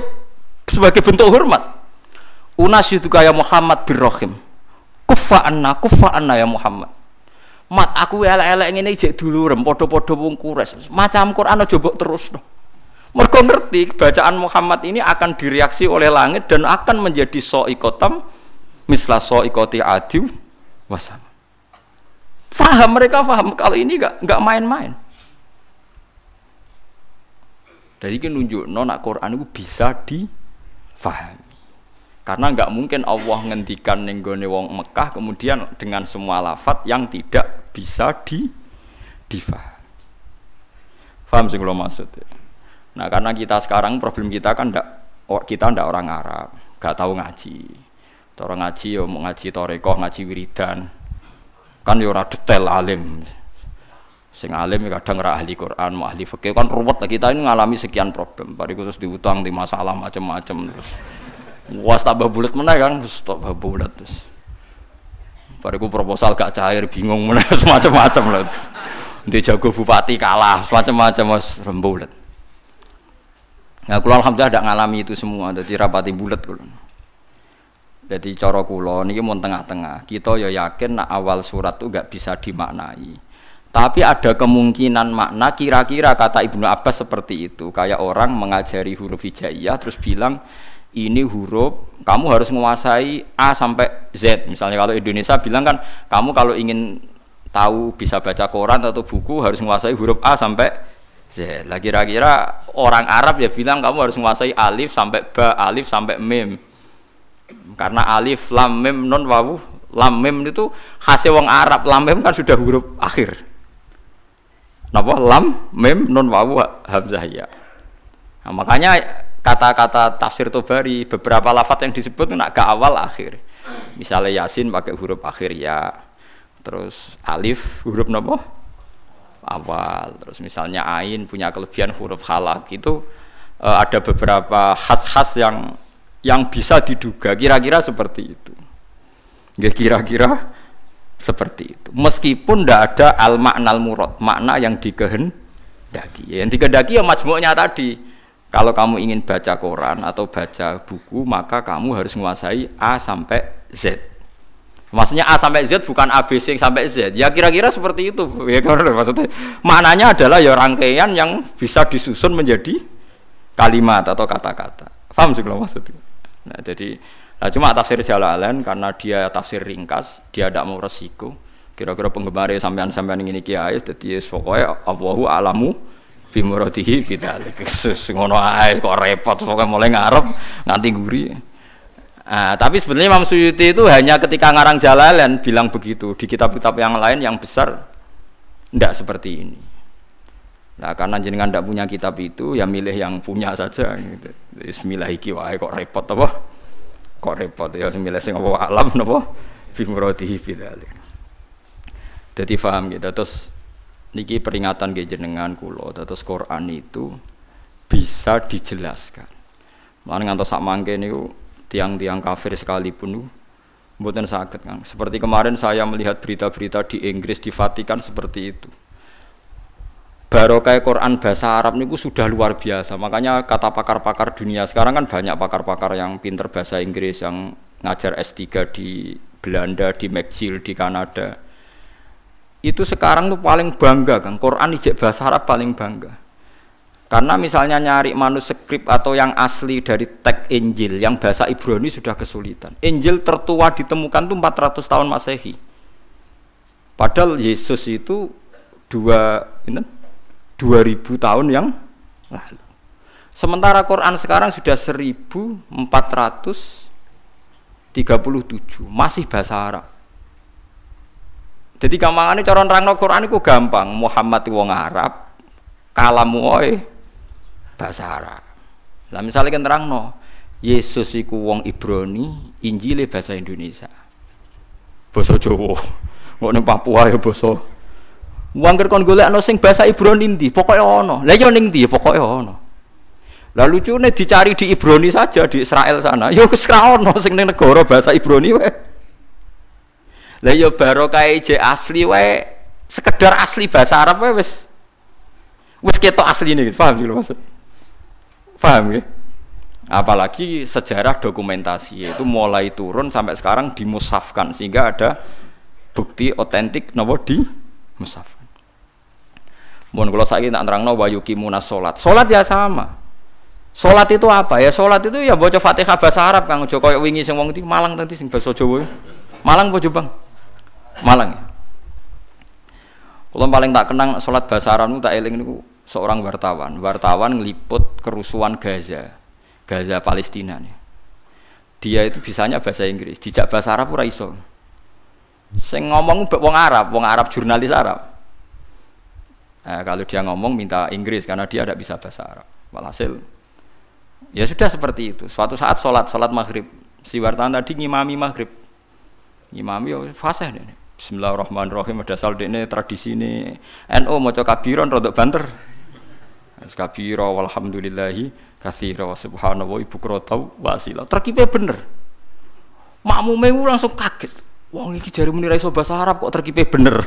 S1: sebagai bentuk hormat. Unas itu kayak Muhammad bin Rahim. Kufa anna, kufa anna ya Muhammad. Mat aku elek-elek ngene jek dulu rem padha-padha wong Quraisy. Macam Quran aja mbok terus no. Mereka ngerti bacaan Muhammad ini akan direaksi oleh langit dan akan menjadi soikotam misla soikoti adiu wasam. Faham mereka faham kalau ini gak nggak main-main. Jadi ini nunjuk nona Quran itu bisa difahami. Karena nggak mungkin Allah ngendikan nenggone wong Mekah kemudian dengan semua lafat yang tidak bisa di difahami. Faham sih kalau maksud ya? Nah karena kita sekarang problem kita kan ndak kita ndak orang Arab, gak tahu ngaji. Orang ngaji ya mau ngaji torekoh, ngaji wiridan. Kan ya ora detail alim. Sing alim kadang ora ahli Quran, mau ahli fikih kan ruwet lah kita ini ngalami sekian problem. Bariku terus diutang di masalah macam-macam terus. Was tambah bulat mana kan, terus tambah bulat terus. Bariku proposal gak cair, bingung mana macam-macam lah. Dia jago bupati kalah, macam-macam mas rembulat. Nah, kulo alhamdulillah tidak ngalami itu semua, jadi rapati bulat kulo. Jadi coro kulo ini mau tengah-tengah. Kita ya yakin nak awal surat itu gak bisa dimaknai. Tapi ada kemungkinan makna kira-kira kata Ibnu Abbas seperti itu. Kayak orang mengajari huruf hijaiyah terus bilang ini huruf kamu harus menguasai A sampai Z. Misalnya kalau Indonesia bilang kan kamu kalau ingin tahu bisa baca koran atau buku harus menguasai huruf A sampai Z. Lah kira-kira orang Arab ya bilang kamu harus menguasai alif sampai ba, alif sampai mim. Karena alif, lam, mim, non wawu, lam, mim itu khasnya wong Arab. Lam, mim kan sudah huruf akhir. Napa? Lam, mim, non wawu, hamzah ya. Nah, makanya kata-kata tafsir Tobari beberapa lafat yang disebut nak ke awal akhir. Misalnya Yasin pakai huruf akhir ya. Terus alif huruf napa? awal terus misalnya ain punya kelebihan huruf halak itu e, ada beberapa khas-khas yang yang bisa diduga kira-kira seperti itu ya kira-kira seperti itu meskipun tidak ada al maknal murad makna yang dikehendaki yang dikehendaki ya majmuknya tadi kalau kamu ingin baca koran atau baca buku maka kamu harus menguasai A sampai Z Maksudnya A sampai Z bukan A B C sampai Z. Ya kira-kira seperti itu. Ya maksudnya maknanya adalah ya rangkaian yang bisa disusun menjadi kalimat atau kata-kata. Paham sih kalau maksudnya. Nah, jadi nah cuma tafsir Jalalain karena dia tafsir ringkas, dia tidak mau resiko. Kira-kira penggemar sampean-sampean ini kiai jadi pokoknya Allahu alamu muradihi fi dzalik. Ngono ae kok repot pokoknya mulai ngarep nganti guri. Nah, tapi sebenarnya Imam Suyuti itu hanya ketika ngarang Jalalain bilang begitu. Di kitab-kitab yang lain yang besar tidak seperti ini. Nah, karena jenengan tidak punya kitab itu, ya milih yang punya saja. Gitu. Bismillah iki wae kok repot apa? Kok repot ya milih sing apa alam napa? Fi muradihi fi Jadi paham gitu. Terus niki peringatan ke jenengan kula, terus Quran itu bisa dijelaskan. Lan ngantos sak mangke niku tiang-tiang kafir sekalipun buatan sakit kan. Seperti kemarin saya melihat berita-berita di Inggris di Vatikan seperti itu. Barokah Quran bahasa Arab niku sudah luar biasa. Makanya kata pakar-pakar dunia sekarang kan banyak pakar-pakar yang pinter bahasa Inggris yang ngajar S3 di Belanda, di McGill, di Kanada. Itu sekarang tuh paling bangga kan. Quran ijek bahasa Arab paling bangga. Karena misalnya nyari manuskrip atau yang asli dari teks Injil yang bahasa Ibrani sudah kesulitan. Injil tertua ditemukan tuh 400 tahun Masehi. Padahal Yesus itu dua ini, 2000 tahun yang lalu. Sementara Quran sekarang sudah 1437 masih bahasa Arab. Jadi gampangannya cara nerangno Quran itu gampang. Muhammad wong Arab, kalamu oi bahasa Arab. Lah misalnya kan terang no, Yesus iku wong Ibrani, Injile bahasa Indonesia. Basa Jawa. Ning Papua ya basa. Wong kon golekno sing bahasa Ibrani ndi, pokoke ana. Lah ya ning ndi pokoke ana. Lucunya dicari di Ibrani saja di Israel sana. Yo wis ono sing ning negara bahasa Ibrani wae. Lah yo barokah je asli wae sekedar asli bahasa Arab wae wis wis ketok asline, paham sih maksud? Paham ya? Apalagi sejarah dokumentasi itu mulai turun sampai sekarang dimusafkan sehingga ada bukti otentik nopo di musafkan. Mohon kalau saya nak terang no wayuki munas solat. Solat ya sama. Solat itu apa ya? Solat itu ya baca Fatihah bahasa Arab Kang Joko wingi sing wong Malang nanti sing bahasa Jawa. Malang apa Bang? Malang. Ya? Kalau paling tak kenang solat bahasa Arab itu tak eling niku seorang wartawan. Wartawan ngeliput kerusuhan Gaza. Gaza Palestina nih. Dia itu bisanya bahasa Inggris, dijak bahasa Arab ora iso. Sing ngomong wong Arab, wong Arab jurnalis Arab. Nah, kalau dia ngomong minta Inggris karena dia tidak bisa bahasa Arab. Walhasil Ya sudah seperti itu. Suatu saat sholat, sholat maghrib. Si wartawan tadi ngimami maghrib. Ngimami ya fasih deh. Bismillahirrahmanirrahim. Ada saldo ini tradisi ini. NU mau kabiron rodok banter. Kabiro walhamdulillahi kasiro wa subhanallah ibu krotau wasila. Terkipnya bener. Makmume langsung kaget. Wong iki jari iso bahasa Arab kok terkipnya bener.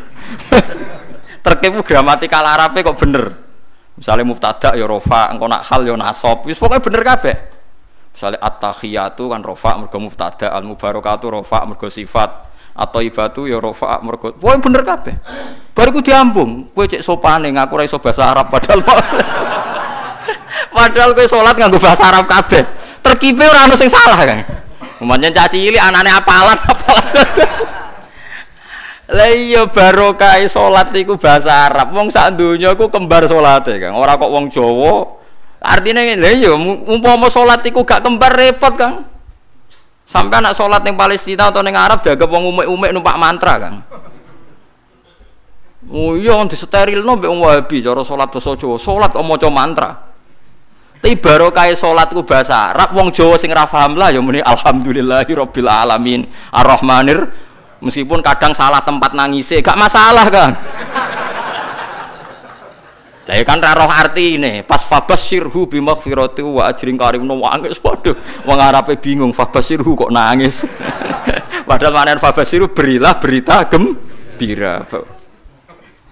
S1: terkipu gramatikal Arabe kok bener. Misalnya mubtada ya rofa, engkau nak hal ya nasab, wis pokoknya bener kabeh. Misalnya at-tahiyatu kan rofa mergo mubtada, al mubarakatu rofa mergo sifat, atau ibatu ya rofa mergo pokoknya bener kabeh. Bariku diambung, kowe cek sopane ngaku ra iso bahasa Arab padahal padahal kowe salat nganggo bahasa Arab kabeh. Terkipe ora ono sing salah kan. Umpamanya caci anane apalan apalan. Lah iya barokah salat iku bahasa Arab. Wong sak donya iku kembar salate, Kang. Ora kok wong Jawa. Artinya lha iya umpama salat iku gak kembar repot, Kang. Sampai anak salat ning Palestina atau ning Arab dianggap wong umek-umek numpak mantra, Kang. Oh iya disterilno mbek wong Wahabi cara salat basa Jawa. Salat kok maca mantra. Tapi barokah salatku bahasa Arab wong Jawa sing ra paham lah ya muni alhamdulillahirabbil alamin arrahmanir meskipun kadang salah tempat nangise gak masalah kan Lah kan ra roh arti ini, pas fabasirhu bi maghfirati wa ajrin karim no nangis padha. Wong arepe bingung fabasirhu kok nangis. Padahal maknane fabasirhu berilah berita gembira.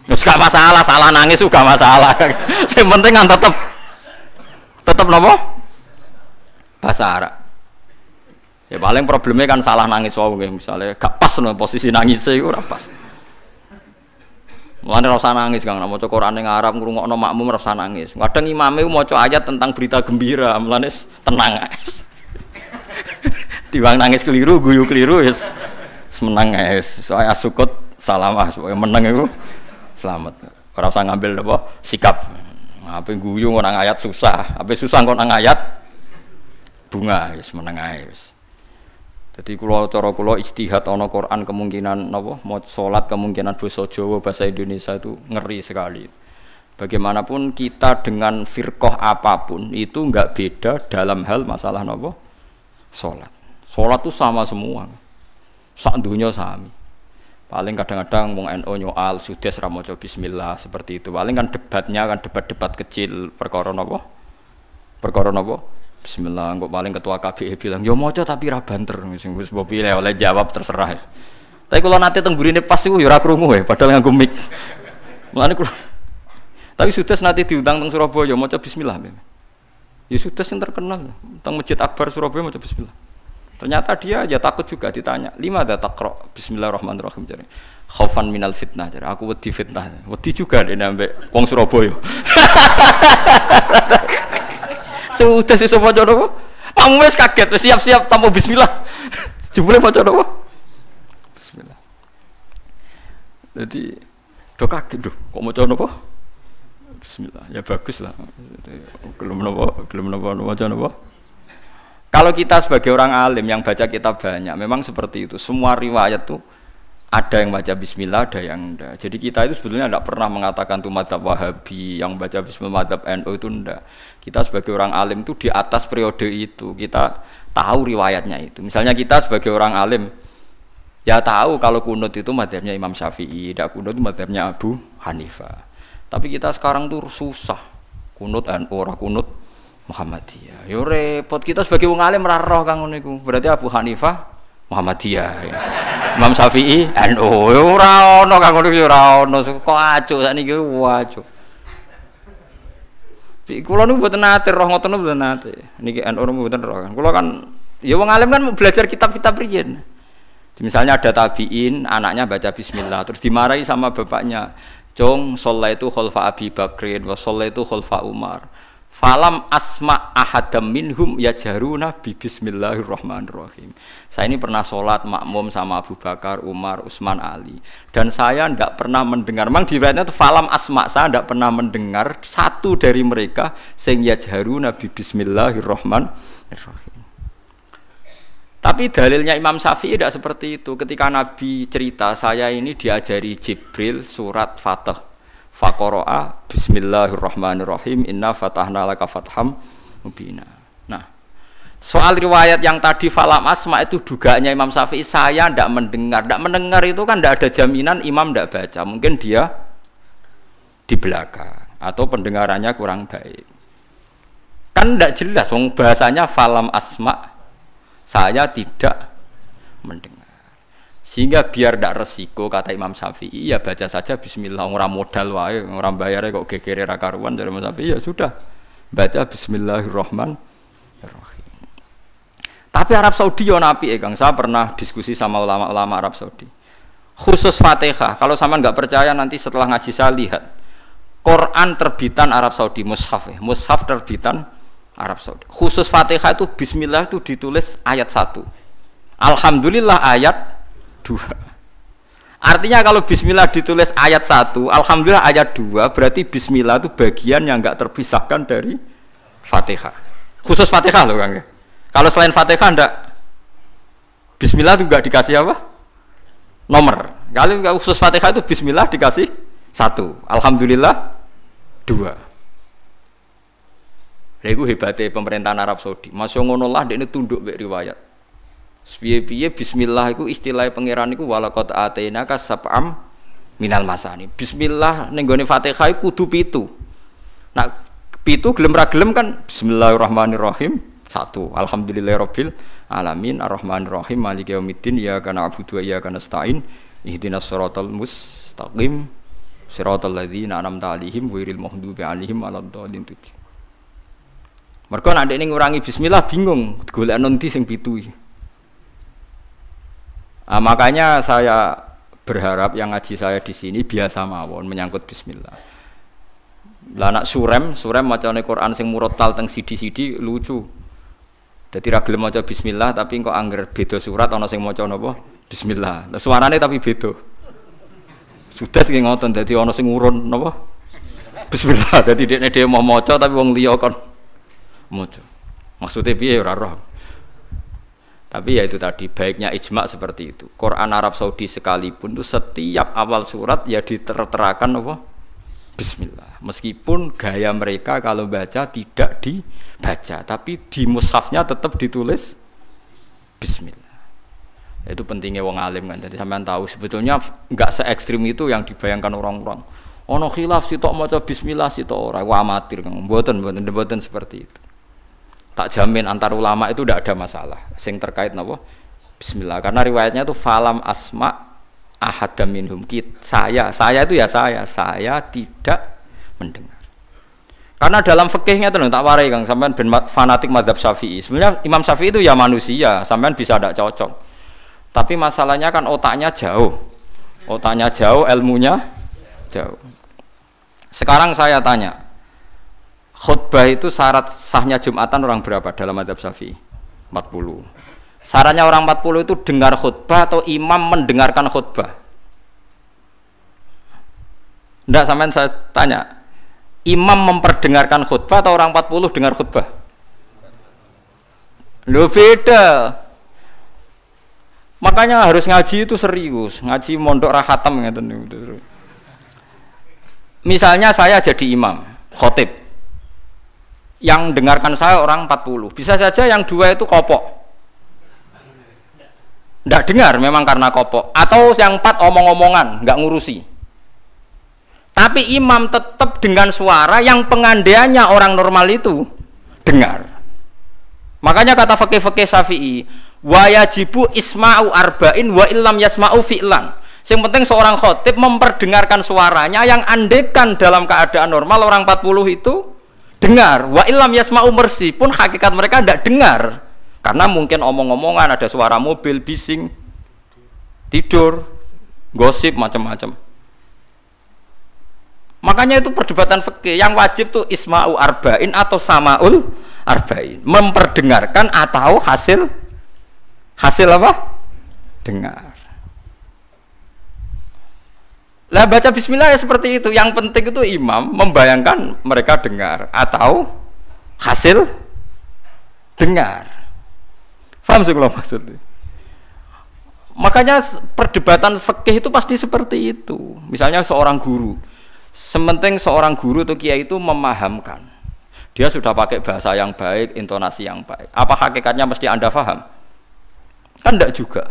S1: Wis gak masalah, salah nangis juga masalah. Sing penting kan tetep tetep napa? Bahasa Arab. Ya paling problemnya kan salah nangis wae misalnya gak pas no posisi nangis iku ora pas. Mulane rasa nangis Kang, maca Quran ning Arab ngrungokno makmum rasa nangis. Kadang imame maca ayat tentang berita gembira, mulane tenang ae. Tiwang nangis keliru, guyu keliru wis menang ae. Soale asukut salam ah, supaya menang iku selamat. Ora usah ngambil apa sikap. Apa guyu nang ayat susah, apa susah nang ayat bunga wis menang ae. Jadi kalau cara kulo istihad ono Quran kemungkinan nopo mau sholat kemungkinan bahasa Jawa bahasa Indonesia itu ngeri sekali. Bagaimanapun kita dengan firqoh apa pun itu nggak beda dalam hal masalah nopo sholat. Sholat itu sama semua. Sak dunia sami. Paling kadang-kadang wong NU nyoal sudah coba bismillah seperti itu. Paling kan debatnya kan debat-debat kecil perkara nopo? Perkara nopo? Bismillah, kok paling ketua KBI bilang, yo mojo tapi ra banter, sing wis pilih oleh jawab terserah. Tapi kalau nanti tenggurine pas iku yo ora krungu ya, padahal nganggo mic. Mulane kula Tapi sudah nanti diundang teng Surabaya mojo bismillah. Ya sudah yang terkenal teng Masjid Akbar Surabaya mojo bismillah. Ternyata dia ya takut juga ditanya, lima ada takro Bismillahirrahmanirrahim jadi. Khaufan minal fitnah jadi. Aku wedi fitnah, wedi juga deh nambah wong Surabaya. Sudah sih semua jodoh. Kamu wes kaget, siap-siap tamu bismillah. Jebule maca napa? Bismillah. Jadi do kaget do, kok maca napa? Bismillah. Ya bagus lah. Belum napa, belum napa maca napa? Kalau kita sebagai orang alim yang baca kitab banyak, memang seperti itu. Semua riwayat tuh ada yang baca bismillah, ada yang enggak. Jadi kita itu sebetulnya tidak pernah mengatakan tuh madhab wahabi, yang baca bismillah madhab NU itu enggak. Kita sebagai orang alim itu di atas periode itu, kita tahu riwayatnya itu. Misalnya kita sebagai orang alim, ya tahu kalau kunut itu madhabnya Imam Syafi'i, tidak kunut itu madhabnya Abu Hanifah. Tapi kita sekarang tuh susah, kunut NU, orang kunut Muhammadiyah. Yo repot kita sebagai wong alim roh kang. Berarti Abu Hanifah Muhammadiyah. Ya. Imam Syafi'i NU. Yo ora ono kang ngono yo ora ono. Kok acuh sakniki wacuh. Kulo niku mboten nate roh ngoten mboten nate. Niki NU mboten roh kan. Kulo kan ya wong alim kan belajar kitab-kitab riyen. Misalnya ada tabiin, anaknya baca bismillah, terus dimarahi sama bapaknya. Cong, sholat itu khulfa Abi Bakrin, wa sholat itu khulfa Umar. Falam asma ahadam minhum yajaruna bi bismillahirrahmanirrahim. Saya ini pernah sholat makmum sama Abu Bakar, Umar, Utsman, Ali. Dan saya tidak pernah mendengar, memang di itu falam asma, saya tidak pernah mendengar satu dari mereka sing yajaruna bi bismillahirrahmanirrahim. Tapi dalilnya Imam Syafi'i tidak seperti itu. Ketika Nabi cerita, saya ini diajari Jibril surat Fatah. Fakoroa Bismillahirrahmanirrahim Inna fatahna laka fatham mubina. Nah, soal riwayat yang tadi falam asma itu dugaannya Imam Syafi'i saya tidak mendengar. Tidak mendengar itu kan tidak ada jaminan Imam tidak baca. Mungkin dia di belakang atau pendengarannya kurang baik. Kan tidak jelas, bahasanya falam asma saya tidak mendengar. Sehingga biar tidak resiko kata Imam Syafi'i ya baca saja Bismillah orang modal wae orang bayar kok gegere rakaruan dari Imam Syafi'i ya sudah baca Bismillahirrahmanirrahim. Tapi Arab Saudi yo napi eh Kang. Saya pernah diskusi sama ulama-ulama Arab Saudi. Khusus Fatihah. Kalau sama nggak percaya nanti setelah ngaji saya lihat Quran terbitan Arab Saudi mushaf ya. Mushaf terbitan Arab Saudi. Khusus Fatihah itu bismillah itu ditulis ayat 1. Alhamdulillah ayat 2. Artinya kalau bismillah ditulis ayat 1, alhamdulillah ayat 2, berarti bismillah itu bagian yang enggak terpisahkan dari Fatihah. Khusus Fatihah loh Kang. Kalau selain Fatihah enggak bismillah juga dikasih apa? Nomor. Kalau khusus Fatihah itu bismillah dikasih satu, alhamdulillah dua. Lha iku hebate pemerintahan Arab Saudi. Masya ngono lah ini tunduk riwayat. Piye-piye bismillah iku istilah pangeran iku walaqad atainaka sab'am minal masani. Bismillah ning gone Fatihah kudu pitu. Nak pitu gelem ra gelem kan bismillahirrahmanirrahim. Satu. Alhamdulillahirabbil alamin arrahmanirrahim maliki yaumiddin ya kana abudu ya kana nasta'in ihdinas siratal mustaqim siratal ladzina an'amta alaihim ghairil maghdubi alaihim waladdallin. Mereka nak ini ngurangi bismillah bingung, golek nanti sing pitu. Nah, makanya saya berharap yang ngaji saya di sini biasa mawon menyangkut bismillah. Lah anak surem, surem macane Quran sing murotal teng sidi-sidi lucu. Dadi ra gelem maca bismillah tapi kok angger beda surat ana sing maca napa? Bismillah. Lah suarane tapi beda. Sudah sing ngoten dadi ana sing urun napa? Bismillah. Dadi dekne dhewe mau maca tapi wong liya kon mojo. Maksudnya piye ora roh. Tapi ya itu tadi baiknya ijma seperti itu. Quran Arab Saudi sekalipun itu setiap awal surat ya diterterakan apa? Bismillah. Meskipun gaya mereka kalau baca tidak dibaca, tapi di mushafnya tetap ditulis Bismillah. Itu pentingnya wong alim kan. Jadi sampean tahu sebetulnya nggak se ekstrim itu yang dibayangkan orang-orang. Ono khilaf sitok maca bismillah sitok ora amatir kan. Mboten mboten mboten seperti itu tak jamin antar ulama itu tidak ada masalah. Sing terkait napa? Bismillah. Karena riwayatnya itu falam asma ahadam minhum. Saya saya itu ya saya saya tidak mendengar. Karena dalam fikihnya itu tak warai kang sampean ben fanatik madhab syafi'i. Sebenarnya Imam Syafi'i itu ya manusia sampean bisa tidak cocok. Tapi masalahnya kan otaknya jauh. Otaknya jauh ilmunya jauh. Sekarang saya tanya khutbah itu syarat sahnya Jumatan orang berapa dalam madhab Syafi'i? 40. Syaratnya orang 40 itu dengar khutbah atau imam mendengarkan khutbah? Tidak sampai saya tanya. Imam memperdengarkan khutbah atau orang 40 dengar khutbah? Lo beda. Makanya harus ngaji itu serius, ngaji mondok rahatam gitu. Misalnya saya jadi imam, khotib yang dengarkan saya orang 40 bisa saja yang dua itu kopok tidak dengar memang karena kopok atau yang empat omong-omongan nggak ngurusi tapi imam tetap dengan suara yang pengandainya orang normal itu dengar. Makanya kata fakih-fakih Syafi'i, wa yajibu isma'u arba'in wa illam yasma'u fi'lan. Yang penting seorang khotib memperdengarkan suaranya yang andekan dalam keadaan normal orang 40 itu dengar. Wa illam yasma'u mersi pun hakikat mereka tidak dengar. Karena mungkin omong-omongan ada suara mobil bising, tidur, gosip macam-macam. Makanya itu perdebatan fikih yang wajib tuh isma'u arba'in atau samaul arba'in, memperdengarkan atau hasil hasil apa? Dengar. Lah baca bismillah ya seperti itu. Yang penting itu imam membayangkan mereka dengar atau hasil dengar. Faham sih kalau maksudnya? Makanya perdebatan fikih itu pasti seperti itu. Misalnya seorang guru, Sementing seorang guru atau kiai itu memahamkan. Dia sudah pakai bahasa yang baik, intonasi yang baik. Apa hakikatnya mesti Anda paham? Kan tidak juga.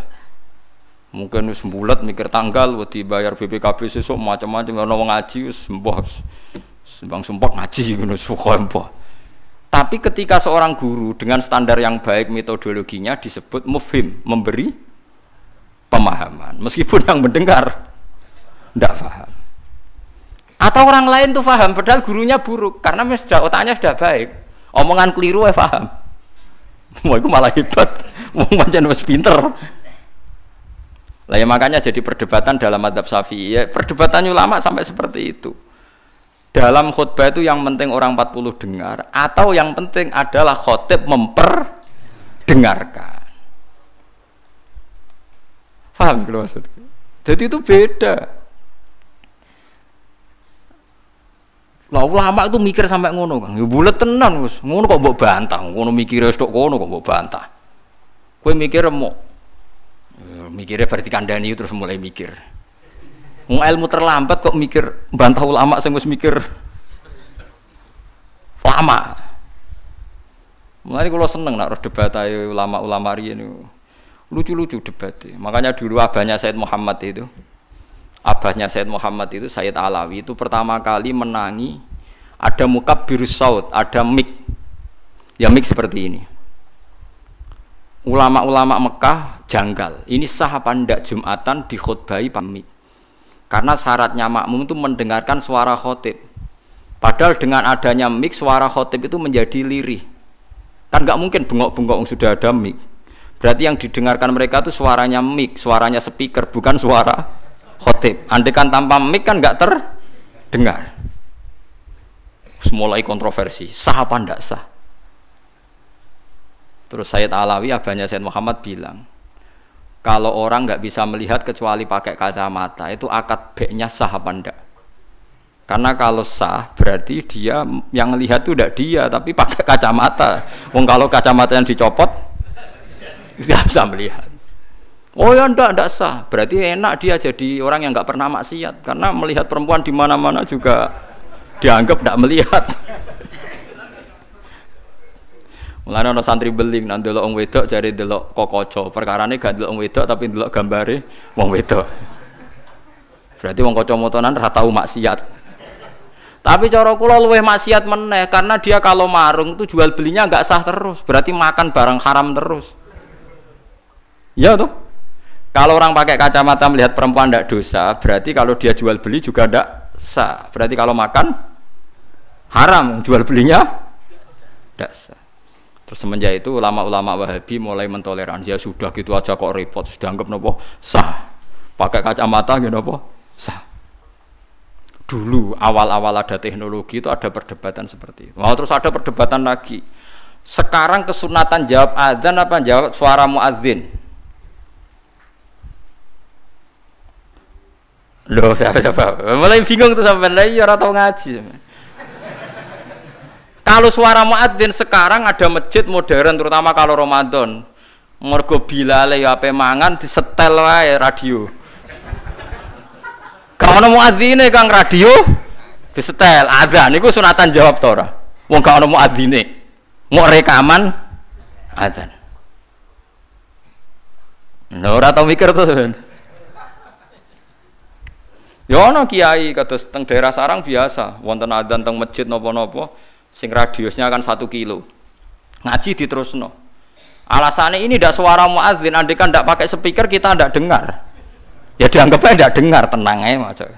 S1: Mungkin wis bulat mikir tanggal, wedi bayar BPKB sesuk macam-macam ono ngaji wis mbah sembang sumpah ngaji ngono mbah. Tapi ketika seorang guru dengan standar yang baik metodologinya disebut mufhim, memberi pemahaman. Meskipun yang mendengar tidak paham. Atau orang lain tuh paham, padahal gurunya buruk karena sudah otaknya sudah baik. Omongan keliru ya paham. Mau itu malah hebat, mau macam pinter. Lah ya makanya jadi perdebatan dalam madhab syafi'i. Ya, perdebatan ulama sampai seperti itu. Dalam khutbah itu yang penting orang 40 dengar atau yang penting adalah khotib memperdengarkan. Paham kalau maksudku? Jadi itu beda. Lah ulama itu mikir sampai ngono kan. Ya bulet tenan. Ngono kok mbok bantah. Ngono mikire wis kono kok mbok bantah. Kowe mikir mau mikirnya berarti kandani terus mulai mikir. Mau ilmu terlambat kok mikir bantah ulama sing wis mikir lama. Mulai kalau seneng nak debat ayo ulama-ulama ini lucu-lucu debat. Makanya dulu abahnya Said Muhammad itu abahnya Said Muhammad itu Said Alawi itu pertama kali menangi ada mukab biru saud, ada mik ya mik seperti ini ulama-ulama Mekah janggal ini sah apa ndak Jumatan dikhutbahi pamik karena syaratnya makmum itu mendengarkan suara khotib padahal dengan adanya mik suara khotib itu menjadi lirih kan nggak mungkin bengok-bengok sudah ada mik berarti yang didengarkan mereka itu suaranya mik suaranya speaker bukan suara khotib. Andekan tanpa mic kan nggak terdengar. Mulai kontroversi, sah apa ndak sah? Terus Sayyid Alawi, abahnya Sayyid Muhammad bilang, kalau orang nggak bisa melihat kecuali pakai kacamata, itu akad B-nya sah apa ndak? Karena kalau sah berarti dia yang melihat itu tidak dia, tapi pakai kacamata. Wong kalau kacamata yang dicopot, nggak bisa melihat. Oh ya ndak ndak sah. Berarti enak dia jadi orang yang nggak pernah maksiat karena melihat perempuan di mana-mana juga dianggap tidak melihat. Mulane ana santri beling nang delok wong wedok jare delok kokoco. Perkarane gak delok wong wedok tapi delok gambare wong wedok. Berarti wong motonan ora tau maksiat. Tapi cara kula luwih maksiat meneh karena dia kalau marung itu jual belinya nggak sah terus. Berarti makan barang haram terus. Ya tuh. Kalau orang pakai kacamata melihat perempuan tidak dosa, berarti kalau dia jual beli juga tidak sah. Berarti kalau makan haram, jual belinya tidak sah. Terus semenjak itu ulama-ulama Wahabi mulai mentoleransi ya sudah gitu aja kok repot, sudah anggap nopo sah. Pakai kacamata gitu nopo sah. Dulu awal-awal ada teknologi itu ada perdebatan seperti itu. Mau terus ada perdebatan lagi. Sekarang kesunatan jawab adzan apa jawab suara muadzin? Loh, siapa siapa? Mulai bingung tuh sampai lagi ya tau ngaji. Kalau suara muadzin sekarang ada masjid modern terutama kalau Ramadan. Mergo bilale ya ape mangan disetel wae radio. Kalau ono muadzine Kang radio disetel adzan niku sunatan jawab to ora? Wong gak ono muadzine. Mau rekaman adzan. Nah, ora tau mikir sebenarnya. Ya ana kiai kados teng daerah sarang biasa, wonten adzan teng masjid napa-napa sing radiusnya kan satu kilo. Ngaji diterusno. Alasannya ini tidak suara muadzin, andai kan tidak pakai speaker kita tidak dengar. Ya dianggapnya tidak dengar, tenang aja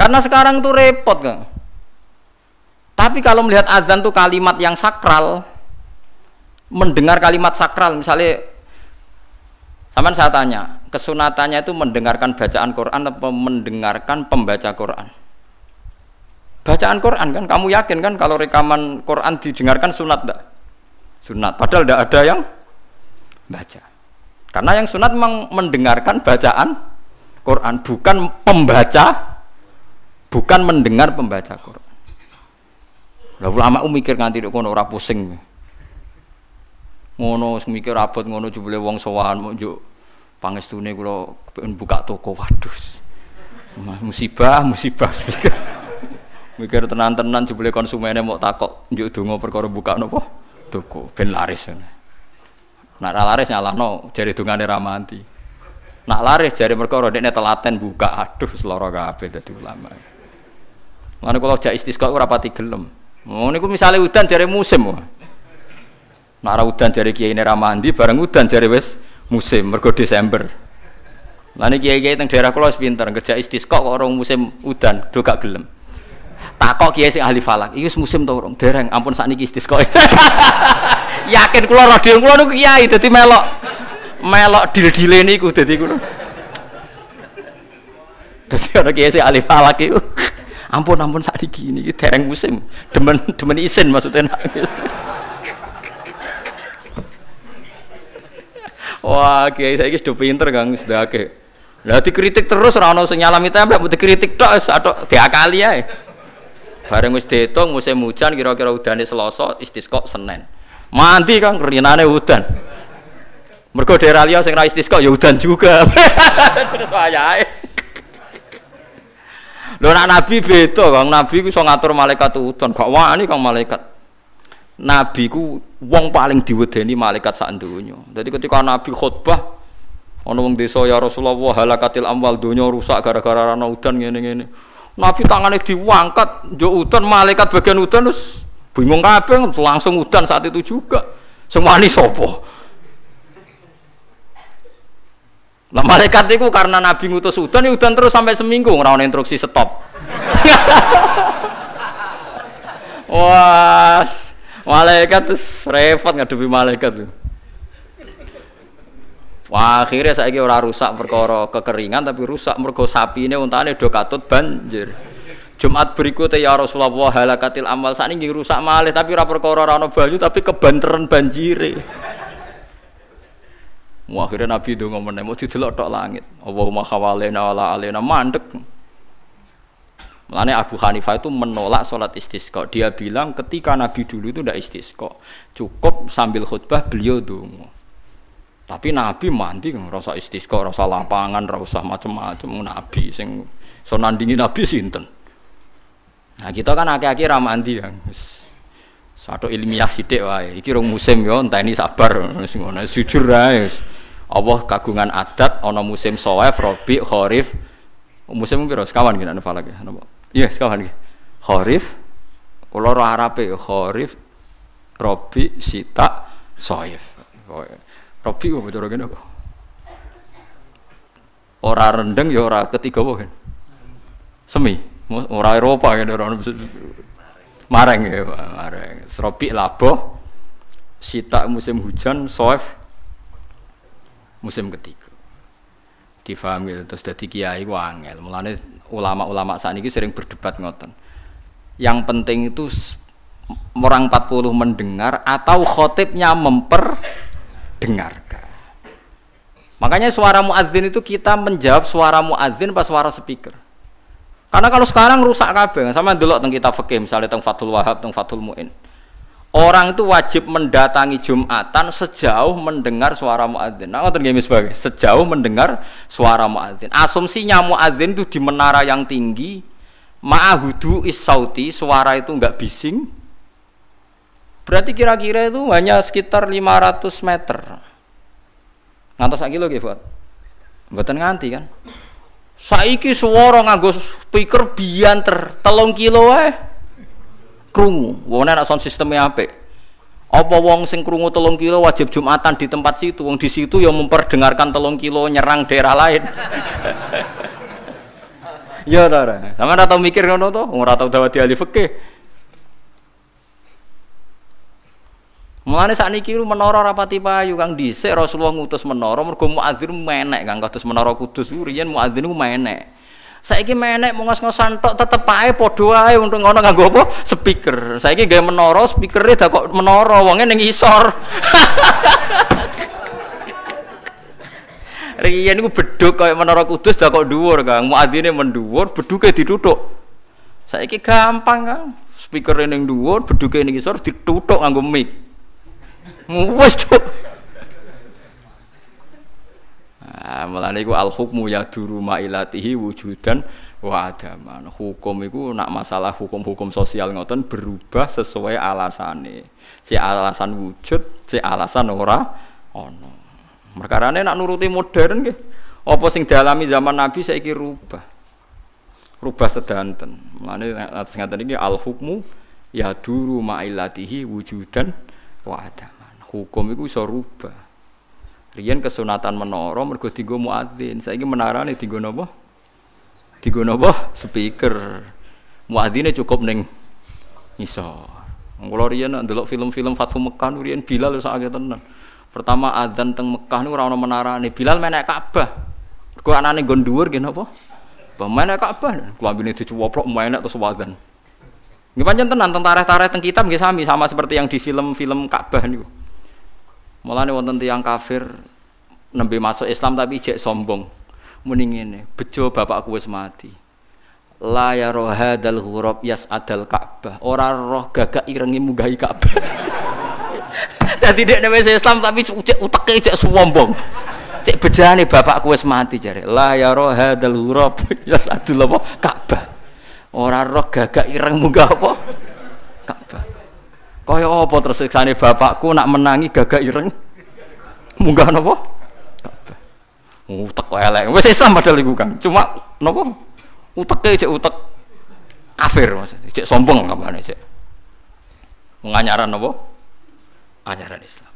S1: Karena sekarang tuh repot kan. Tapi kalau melihat azan tuh kalimat yang sakral, mendengar kalimat sakral, misalnya, sama saya tanya, kesunatannya itu mendengarkan bacaan Quran atau mendengarkan pembaca Quran? Bacaan Quran kan, kamu yakin kan kalau rekaman Quran didengarkan sunat enggak? Sunat, padahal tidak ada yang baca. Karena yang sunat memang mendengarkan bacaan Quran, bukan pembaca, bukan mendengar pembaca Quran. Lah ulama mikir nganti kono ora pusing. Ngono mikir abot ngono jebule wong sowan mau njuk pangestune kula buka toko. Waduh. Musibah, musibah mikir. tenan-tenan jebule konsumennya mau takok njuk donga perkara buka napa? Toko ben laris. Nak laris nyalahno jari dungane ra mati. Nak laris jari perkara dekne telaten buka. Aduh seloro kabeh dadi ulama. Mana kalau jak istisqa ora pati gelem. Oh niku misalnya udan jari musim. Nak udan jari kiai ini ramandi, bareng udan jari wes musim, mergo Desember. Lah niki kiai-kiai teng daerah kula wis pinter, kerja istisqa kok orang musim udan, do gak gelem. Takok kiai sing ahli falak, iki musim to urung? Dereng, ampun sakniki istisqa. Yakin kula radio kula niku kiai dadi melok melok dil-dile niku dadi kula. Dadi ana kiai sing ahli falak iku. Ampun ampun saat ini ini dereng musim. Demen demen isin maksudnya wah kiai saya sudah pinter kang. Sudah oke lah dikritik terus rano senyalami tembak butuh kritik tok atau diakali ya bareng wis dihitung musim hujan kira-kira udane Selasa istisqa Senin mandi kang rinane udan mergo daerah liya sing ra istisqa ya udan juga terus wayahe Lho nak nabi beda, Kang. Nabi ku iso ngatur malaikat udan, gak wani Kang malaikat. Nabi ku wong paling diwedeni malaikat sak donya. Dadi ketika nabi khutbah ana wong desa ya Rasulullah halakatil amwal donya rusak gara-gara ana udan ngene-ngene. Nabi tangane diwangkat, njuk udan malaikat bagian udan terus bingung kabeh langsung udan saat itu juga. Semani sapa? Lah malaikat itu karena Nabi ngutus udan, ya udan terus sampai seminggu ora instruksi stop. Wah, malaikat terus repot ngadepi malaikat tuh. Wah, akhirnya saya kira rusak perkara kekeringan tapi rusak mergo ini untane do katut banjir. Jumat berikutnya ya Rasulullah halakatil amal saat ini rusak malih tapi ora perkara ora banyu tapi kebanteran banjire. Mu akhirnya Nabi itu ngomong mau didelok tok langit. Allahumma khawalena wala alena mandek. Mulane Abu Hanifah itu menolak sholat istisqa. Dia bilang ketika Nabi dulu itu tidak istisqa, cukup sambil khutbah beliau dongo. Tapi Nabi mandi rasa istisqa, rasa lapangan, rasa macam-macam Nabi sing so nandingi Nabi sinten. Nah kita kan akhir-akhir ramandi kan. Satu ilmiah sidik wae. Iki rong musim yo entah ini sabar wis ngono jujur ae. Allah kagungan adat ana musim sawaf, rabi, kharif. Musim piro? Sekawan anu falak ya. Napa? Iya, sekawan iki. Kharif kula ora arape kharif, rabi, sita, sawaf. Rabi kok cara kene apa? Ora rendeng ya ora ketiga apa kan? Semi. Ora Eropa ya ora mareng ya, mareng. Rabi labo, sita musim hujan, sawaf musim ketiga difahami terus jadi kiai wangel mulane ulama-ulama saat ini sering berdebat ngoten yang penting itu orang 40 mendengar atau khotibnya memperdengarkan makanya suara muadzin itu kita menjawab suara muadzin pas suara speaker karena kalau sekarang rusak kabeh sama dulu tentang kita fakih misalnya tentang Fathul Wahab tentang Fathul Muin Orang itu wajib mendatangi Jumatan sejauh mendengar suara muadzin. Nah, ngoten nggih sebagai sejauh mendengar suara muadzin. Asumsinya muadzin itu di menara yang tinggi, ma'ahudu is-sauti, suara itu enggak bising. Berarti kira-kira itu hanya sekitar 500 meter. Ngantos sak kilo Fuad? Mboten nganti kan. Saiki suara nganggo speaker bianter telung kilo wae Krungu, wong nek sound sistemnya apik. Apa wong sing krungu telung kilo wajib Jumatan di tempat situ, wong di situ yang memperdengarkan telung kilo nyerang daerah lain. ya ta Sama ora tau mikir ngono to, ora tau dawati ahli fikih. Mulane sakniki menara rapati payu Kang dhisik Rasulullah ngutus menara mergo muadzin menek Kang kados menara Kudus riyen muadzin ku menek. Saiki menek mau ngos-ngosan tok tetep ae padha ae untuk ngono nganggo apa? Speaker. Saiki gawe menara speakere dak kok menara wonge ning isor. Riyen niku beduk kaya menara Kudus dak kok dhuwur Kang. Muadzine mendhuwur, beduke dituthuk. Saiki gampang Kang. Speaker ning dhuwur, beduke ning isor dituthuk nganggo mic. Wes cuk. Nah, mulane iku al hukmu ya duru mailatihi wujudan wa adaman. Hukum iku nak masalah hukum-hukum sosial ngoten berubah sesuai alasane. Si alasan wujud, si alasan ora ono. Perkarane nak nuruti modern nggih. Apa sing dialami zaman Nabi saiki rubah. Rubah sedanten. Mulane ngaten iki al hukmu ya duru mailatihi wujudan wa adaman hukum itu bisa rubah. Rian kesunatan menara mergo dienggo muadzin. Saiki menarane dienggo napa? Dienggo napa? Speaker. Muadzine cukup ning ngisor. Kula riyen ndelok film-film Fathu Mekah riyen Bilal sakake tenan. Pertama adzan teng Mekah niku ora ana menarane. Bilal menek Ka'bah. Mergo anane nggon dhuwur nggih napa? Menek Ka'bah. Klambine dicuwoplok menek terus wadzan. Nggih pancen tenan tarikh teng kitab nggih sami sama seperti yang di film-film Ka'bah niku. Mulane wonten tiyang kafir nembe masuk Islam tapi jek sombong. Muni ngene, bejo bapakku wis mati. La ya rohadal ghurab yas adal Ka'bah. Ora roh gagak irengi munggahi Ka'bah. Dadi dek nembe Islam tapi cek uteke jek sombong. Cek bejane bapakku wis mati jare. La ya rohadal ghurab yas adal apa Ka'bah. Ora roh gagak ireng munggah apa? Ka'bah. Kaya apa terus siksane bapakku nak menangi gagak ireng. Munggah napa? Utek kok elek. Wis Islam padahal iku kan. Cuma napa? Uteke cek utek kafir maksudnya. Cek sombong kamane cek. Menganyaran napa? Ajaran Islam.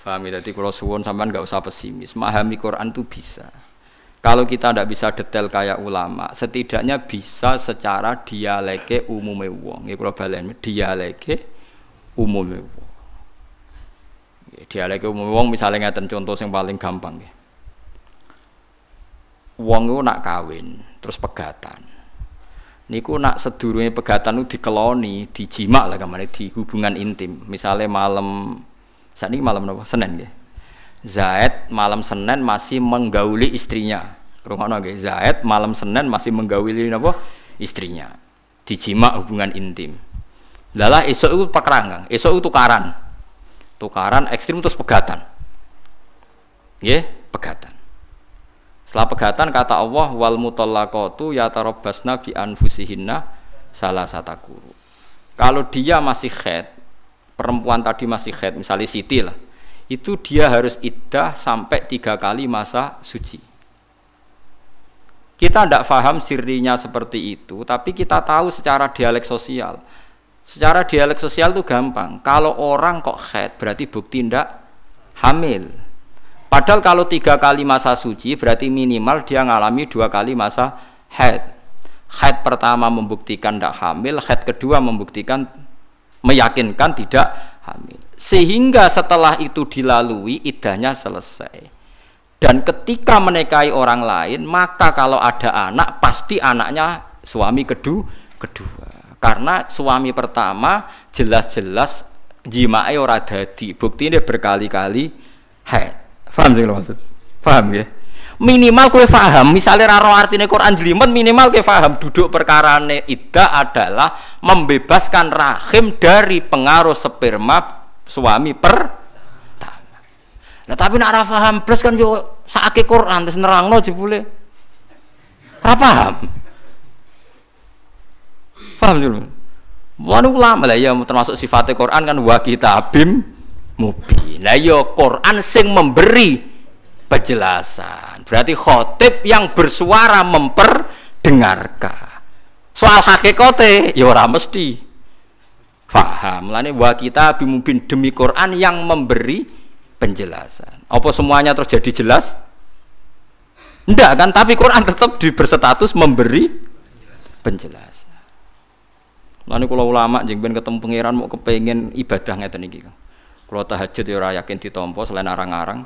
S1: Faham ya? Jadi kalau suwon sampean nggak usah pesimis. Memahami Quran itu bisa. Kalau kita tidak bisa detail kayak ulama, setidaknya bisa secara dialeke umumnya wong. Ya kalau balen dialeke umumnya wong. Dialeke umumnya wong misalnya ngeten contoh yang paling gampang ya. Wong nak kawin, terus pegatan. Niku nak sedurunge pegatan itu dikeloni, dijimak lah ke mana di hubungan intim. Misalnya malam saat ini malam apa? Senin ya Zaid malam Senin masih menggauli istrinya. Rumah nggih, Zaid malam Senin masih menggauli apa? Istrinya. Dijima hubungan intim. Lalah esok itu pekerangan, esok itu tukaran. Tukaran ekstrim terus pegatan. Ya, pegatan. Setelah pegatan kata Allah wal mutallaqatu yatarabbasna bi anfusihinna salah satakuru. Kalau dia masih head, perempuan tadi masih head, misalnya Siti lah, itu dia harus iddah sampai tiga kali masa suci. Kita tidak paham sirinya seperti itu, tapi kita tahu secara dialek sosial. Secara dialek sosial itu gampang. Kalau orang kok head berarti bukti tidak hamil. Padahal kalau tiga kali masa suci berarti minimal dia ngalami dua kali masa head. Head pertama membuktikan tidak hamil, head kedua membuktikan meyakinkan tidak hamil. Sehingga setelah itu dilalui idahnya selesai. Dan ketika menikahi orang lain, maka kalau ada anak pasti anaknya suami kedua, kedua. Karena suami pertama jelas-jelas jimai ora dadi. Bukti ini berkali-kali head. Paham sih maksud? Paham ya? Minimal kue paham, misalnya raro artinya Quran jelimet minimal kue paham duduk perkara ida adalah membebaskan rahim dari pengaruh sperma suami per Nah tapi nak ora paham plus kan yo sakake Quran terus nerangno jebule. Ora paham. Paham dulu. Wan ulama lah ya termasuk sifatnya Quran kan wa kitabim mubin. Nah yo Quran sing memberi penjelasan. Berarti khotib yang bersuara memperdengarkan. Soal hakikate ya ora mesti faham. Lani wa kita bimubin demi Quran yang memberi penjelasan. Apa semuanya terus jadi jelas? Enggak kan, tapi Quran tetap berstatus memberi penjelasan. Lalu kalau ulama jeng ben ketemu pangeran mau kepengen ibadah ngeten iki. Kalau tahajud ya yakin ditampa selain arang-arang.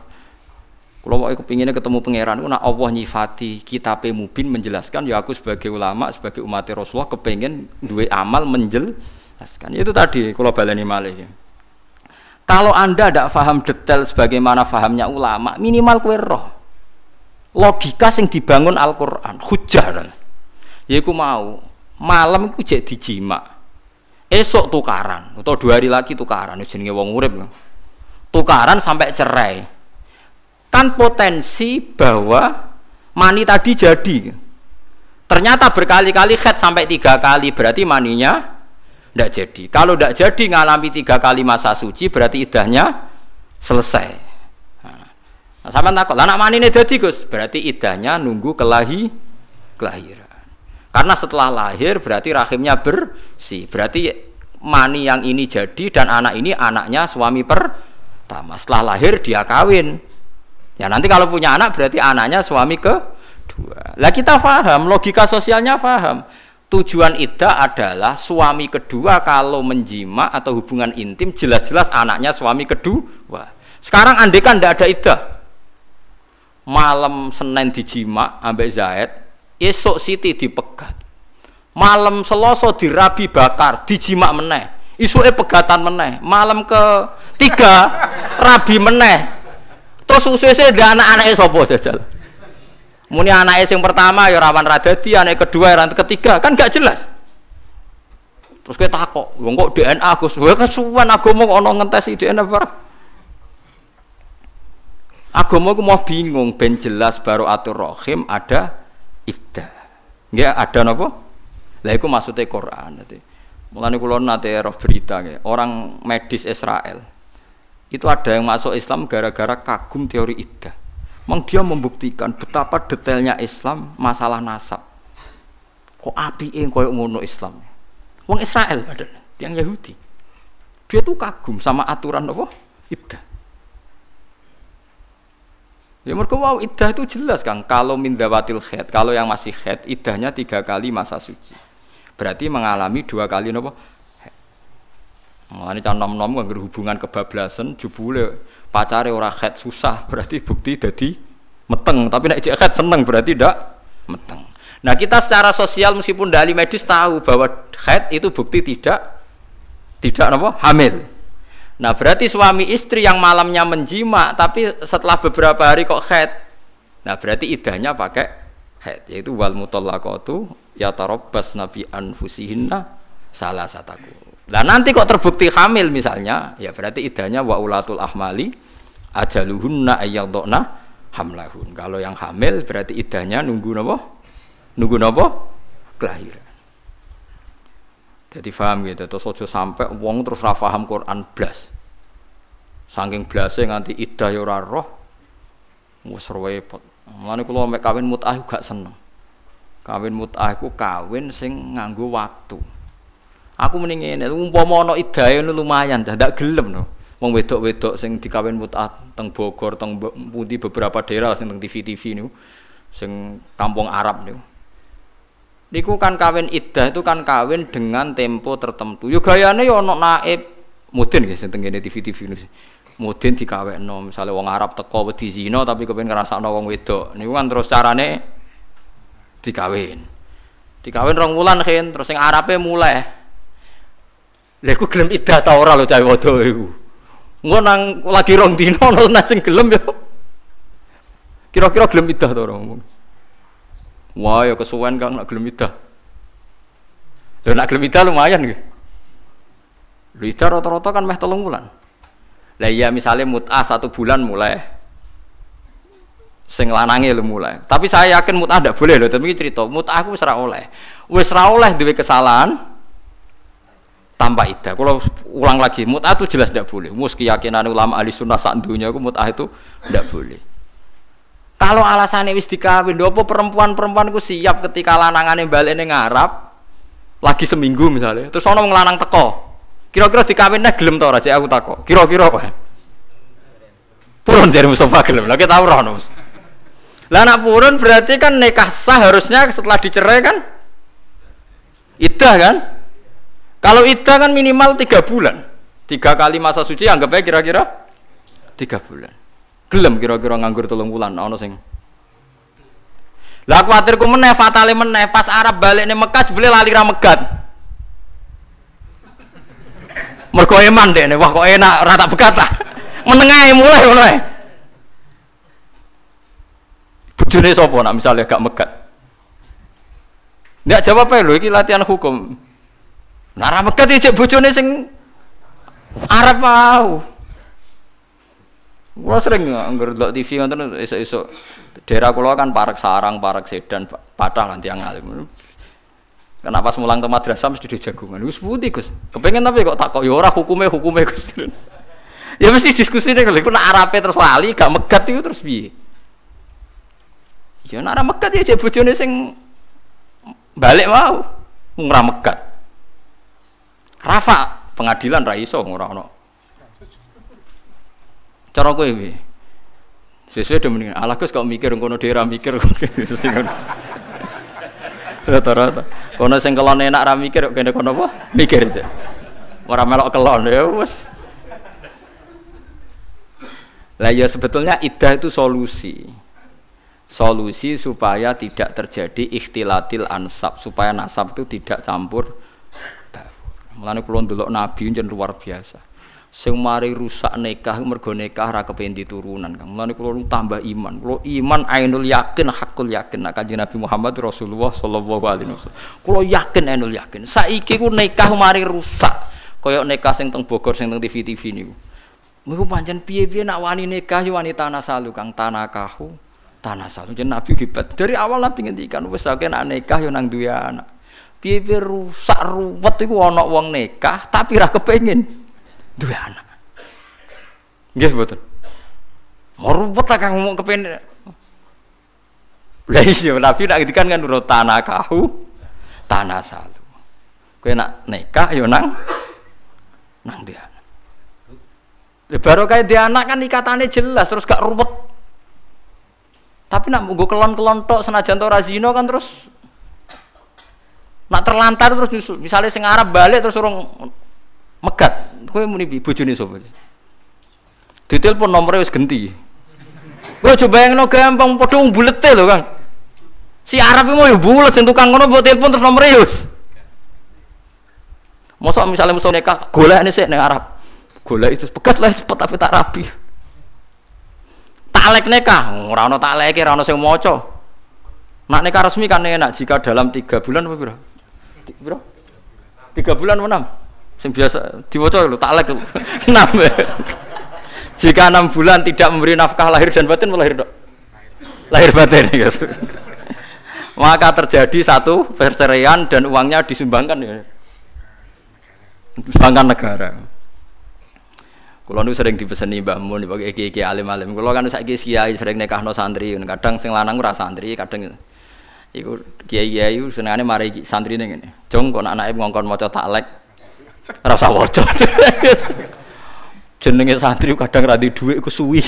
S1: Kalau mau kepinginnya ketemu pangeran, nak Allah nyifati kitab mubin menjelaskan, ya aku sebagai ulama, sebagai umat Rasulullah kepengen dua amal menjelaskan. Itu tadi kalau baleni malih. Kalau anda tidak faham detail sebagaimana fahamnya ulama, minimal kue roh. Logika yang dibangun Al-Quran, hujah. Ya aku mau, malam aku jadi dijima. Esok tukaran, atau dua hari lagi tukaran, jenenge wong urip. Tukaran sampai cerai kan potensi bahwa mani tadi jadi ternyata berkali-kali head sampai tiga kali berarti maninya tidak jadi. Kalau tidak jadi ngalami tiga kali masa suci berarti idahnya selesai. Nah, sama takut lah mani ini jadi gus? Berarti idahnya nunggu kelahi kelahiran. Karena setelah lahir berarti rahimnya bersih. Berarti mani yang ini jadi dan anak ini anaknya suami pertama. Setelah lahir dia kawin. Ya nanti kalau punya anak berarti anaknya suami ke dua. Lah kita paham, logika sosialnya paham. Tujuan iddah adalah suami kedua kalau menjima atau hubungan intim jelas-jelas anaknya suami kedua. Sekarang andekan tidak ada iddah. Malam Senin dijima ambek Zaid, esok Siti dipegat. Malam Selasa dirabi bakar, dijima meneh. Isuke pegatan meneh. Malam ke tiga rabi meneh Terus suwe-suwe dia anak-anake sapa jajal? Muni anake sing pertama ya rawan radadi, anak kedua ya ketiga, kan gak jelas. Terus kita takok, wong kok DNA Gus, kowe kesuwen agama kok ana ngentesi DNA barang. Agama ku mau bingung ben jelas baru atur rohim ada iddah. Nggih ada napa? Lah iku maksudnya Quran. Dadi mulane kula nate roh berita nggih, orang medis Israel itu ada yang masuk Islam gara-gara kagum teori iddah. Memang dia membuktikan betapa detailnya Islam masalah nasab. Kok api yang koyok ngono Islam? Wong Israel padahal, yang Yahudi. Dia tuh kagum sama aturan apa? Iddah. Ya mereka wow iddah itu jelas kan kalau mindawatil head kalau yang masih head iddahnya tiga kali masa suci berarti mengalami dua kali nopo Mulane can nom-nom nganggo hubungan kebablasan jebule pacare ora head susah berarti bukti dadi meteng tapi nek jek seneng berarti ndak meteng. Nah kita secara sosial meskipun dari medis tahu bahwa head itu bukti tidak tidak apa hamil. Nah berarti suami istri yang malamnya menjima tapi setelah beberapa hari kok head. Nah berarti idahnya pakai head yaitu wal mutallaqatu ya tarabbas nabi anfusihinna salah sataku. Lah nanti kok terbukti hamil misalnya, ya berarti idahnya wa ulatul ahmali ajaluhunna ayyadna hamlahun. Kalau yang hamil berarti idahnya nunggu napa? Nunggu napa? Kelahiran. Jadi paham gitu, terus ojo sampai wong terus ra paham Quran blas. Saking blase nganti idah ya ora roh. Wis repot. Mulane kula mek kawin mut'ah gak seneng. Kawin mut'ah iku kawin sing nganggo waktu. Aku mending ngene, umpama ana idahe lumayan, ndak gelem no. Wong wedok-wedok sing dikawin mut'at teng Bogor, teng pundi beberapa daerah sing teng TV-TV niku sing kampung Arab niku. Niku kan kawin iddah itu kan kawin dengan tempo tertentu. Yo gayane yo ana naib mudin nggih sing teng TV-TV niku. Mudin dikawekno, misale wong Arab teko wedi zina tapi kepen ngrasakno wong wedok. Niku kan terus carane dikawin. Dikawin rong wulan kan, terus sing Arabe mulai Lha iku gelem idah ta ora lho cah iku. Engko nang lagi rong dino ana sing gelem ya. Kira-kira gelem idah ta ora ngomong. Wah ya kesuwen Kang nak gelem idah. Lha nak gelem idah lumayan nggih. Lho idah rata-rata kan meh telung bulan. Lah iya misalnya mut'ah satu bulan mulai sing lanange lho mulai. Tapi saya yakin mut'ah ndak boleh lho, tapi cerita mut'ah aku wis ora oleh. Wis ora oleh duwe kesalahan, tanpa idah. Kalau ulang lagi, mut'ah itu jelas tidak boleh. Mus keyakinan ulama ahli sunnah saat dunia itu mut'ah itu tidak boleh. Kalau alasannya wis dikawin, apa perempuan-perempuan ku siap ketika lanangannya balik ini ngarap lagi seminggu misalnya, terus ono lanang teko, Kira-kira dikawinnya gelem ora cek aku takok. Kira-kira kok. Purun dari Mustafa gelem. Lah kita ora ono. Lah anak purun berarti kan nikah sah harusnya setelah dicerai kan iddah kan? Kalau iddah kan minimal tiga bulan. Tiga kali masa suci anggap aja kira-kira tiga bulan. Gelem kira-kira nganggur tolong bulan. Ono sing lah khawatir ku meneh fatale meneh pas Arab balik nih Mekah boleh lali ra megat. Mergo eman deh nih, wah kok enak rata bekata. Menengai mulai mulai. Bujune sapa nak misalnya gak megat. Nggak jawab ae lho iki latihan hukum. Nah ra megat bojone sing Arab mau. Gua sering anggar delok TV ngoten esuk-esuk. Daerah kula kan parek sarang, parek sedan, patah lan tiang alim. Kenapa pas mulang ke madrasah mesti di jagungan. Wis putih Gus. Kepengen tapi kok tak kok ya ora hukume hukume Gus. ya mesti diskusi nih kalau nak arape terus lali gak megat itu terus piye? Ya nak megat ya jek bojone sing balik mau ora megat. Rafa pengadilan ra iso ora ono. Cara kowe piye? Sesuai dengan Allah Gus mikir ngono daerah mikir. Mesti ngono. Rata-rata. Kono sing kelon enak ra mikir kene kono mikir itu. Ora melok kelon ya wis. Lah ya sebetulnya idah itu solusi. Solusi supaya tidak terjadi ikhtilatil ansab supaya nasab itu tidak campur mulane kula ndelok nabi njen luar biasa sing mari rusak nikah mergo nikah ra kepen diturunan Kang. Mulane kula tambah iman. Kula iman ainul yakin hakul yakin nak kanjeng Nabi Muhammad Rasulullah sallallahu alaihi wasallam. Kula yakin ainul yakin. Saiki ku nikah mari rusak. Kaya nikah sing teng Bogor sing teng TV-TV niku. Niku pancen piye-piye nak wani nikah yo wanita nasalu Kang tanah kahu. Tanah salu jeneng Nabi. Dari awal Nabi ngendikan wis akeh nak nikah yo nang duwe anak. Piye-piye rusak ruwet iku ana wong nikah tapi ra kepengin. Dua anak. Nggih betul mau ruwet lah kang mau kepen lah iya nabi nak ngendikan kan urut tanah kahu tanah salu. Kowe nak nikah yo nang nang dia anak. Baru kayak dia anak kan ikatannya jelas terus gak ruwet. Tapi nak gue kelon kelon tok senajan to razino kan terus nak terlantar terus nyusul. Misalnya sing Arab balik terus orang megat. Kowe muni bojone sapa? Ditelepon nomornya wis genti kowe coba yang no gampang padha bulete lho Kang. Si Arab mau ya bulet sing tukang ngono buat telepon terus nomornya wis. Masa misalnya mesti nikah ini sih ning Arab. Golek itu bekas lah cepet tapi tak rapi. Talek nikah ora ono talek ora ono sing maca. Nak nikah resmi kan enak jika dalam tiga bulan apa bro? Bro? Tiga bulan enam? Sing biasa diwaca lho taklek. enam Jika enam bulan tidak memberi nafkah lahir dan batin melahir dok. Lahir batin ya. Maka terjadi satu perceraian dan uangnya disumbangkan ya. Disumbangkan negara. Kulo nu sering dipeseni Mbah Mun bagi iki-iki alim-alim. Kulo kan saiki kiai sering nekahno santri, kadang sing lanang ora santri, kadang iku kiai-kiai senengane mari santri ning ngene. Jong kok anake ngongkon maca taklek rasa waca jenenge santri kadang ra duit ku suwi.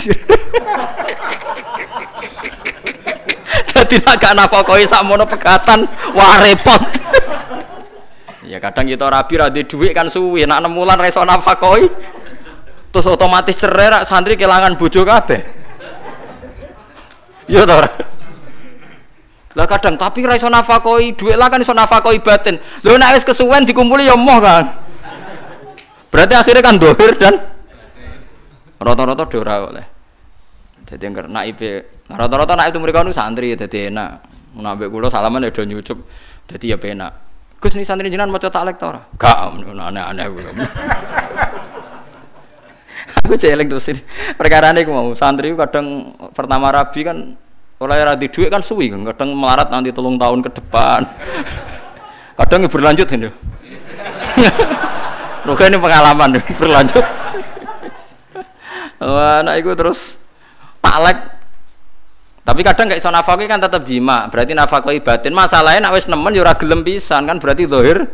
S1: Dadi nek gak nafakoi sakmono pegatan wah repot. Ya kadang kita rabi ra duit kan suwi wulan ra iso nafakoi terus otomatis cerai santri kehilangan bojo kabeh. Ya to lah kadang tapi ra iso nafakoi duit lah kan iso nafakoi batin lho nek wis kesuwen dikumpuli ya moh kan Berarti akhirnya kan dohir dan rata-rata dora oleh. Jadi enggak naib rata-rata naib itu mereka nu santri jadi enak. Nabi kulo salaman ya udah nyucup jadi ya penak. Gus nih santri jinan mau cetak lek tora? Gak, aneh-aneh kulo. Aku celeng terus ini. Perkara ini mau santri kadang pertama rabi kan oleh radi duit kan suwi kadang melarat nanti tolong tahun ke depan. kadang berlanjut ini. Rugen ini pengalaman berlanjut. Wah, anak itu terus taklek. Tapi kadang kayak nafkah kan tetap jima, berarti nafkah batin. Masalahnya nak wis nemen ya gelem pisan kan berarti zahir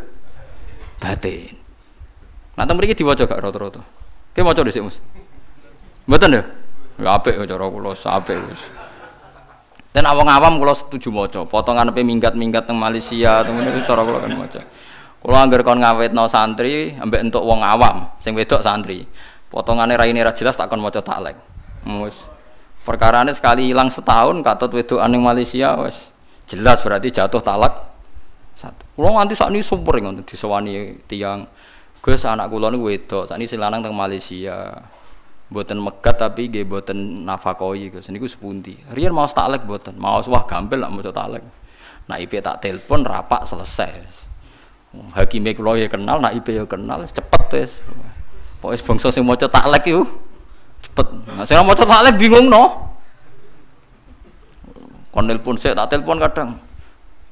S1: batin. Nah, teng mriki diwaca gak rata-rata? Ki maca dhisik, Mas. Mboten ya? Ya apik cara kula, apik. Dan awang awam kula setuju maca. Potongan pe minggat-minggat teng Malaysia, teng ngene cara kula kan maca. Kula anggar kon ngawetno santri ambek entuk wong awam sing wedok santri. Potongane raine ra jelas tak kon maca taklek. Wis. Perkarane sekali hilang setahun katut wedokan ning Malaysia wis jelas berarti jatuh talak satu. Kula nganti sakniki super ngoten disewani tiang Gus anak kula niku wedok, sakniki sing lanang teng Malaysia. Mboten megat tapi nggih mboten nafakoi Gus. Niku sepundi. Riyen mau taklek mboten, mau wah gampil nak maca taklek. Nak IP tak telepon rapak selesai. Hakime kula ya kenal, nak IP ya kenal, cepet wis. Pokoke bangsa sing maca taklek iku cepet. Nah, sing maca taklek bingung no. Kon nelpon sik tak telepon kadang.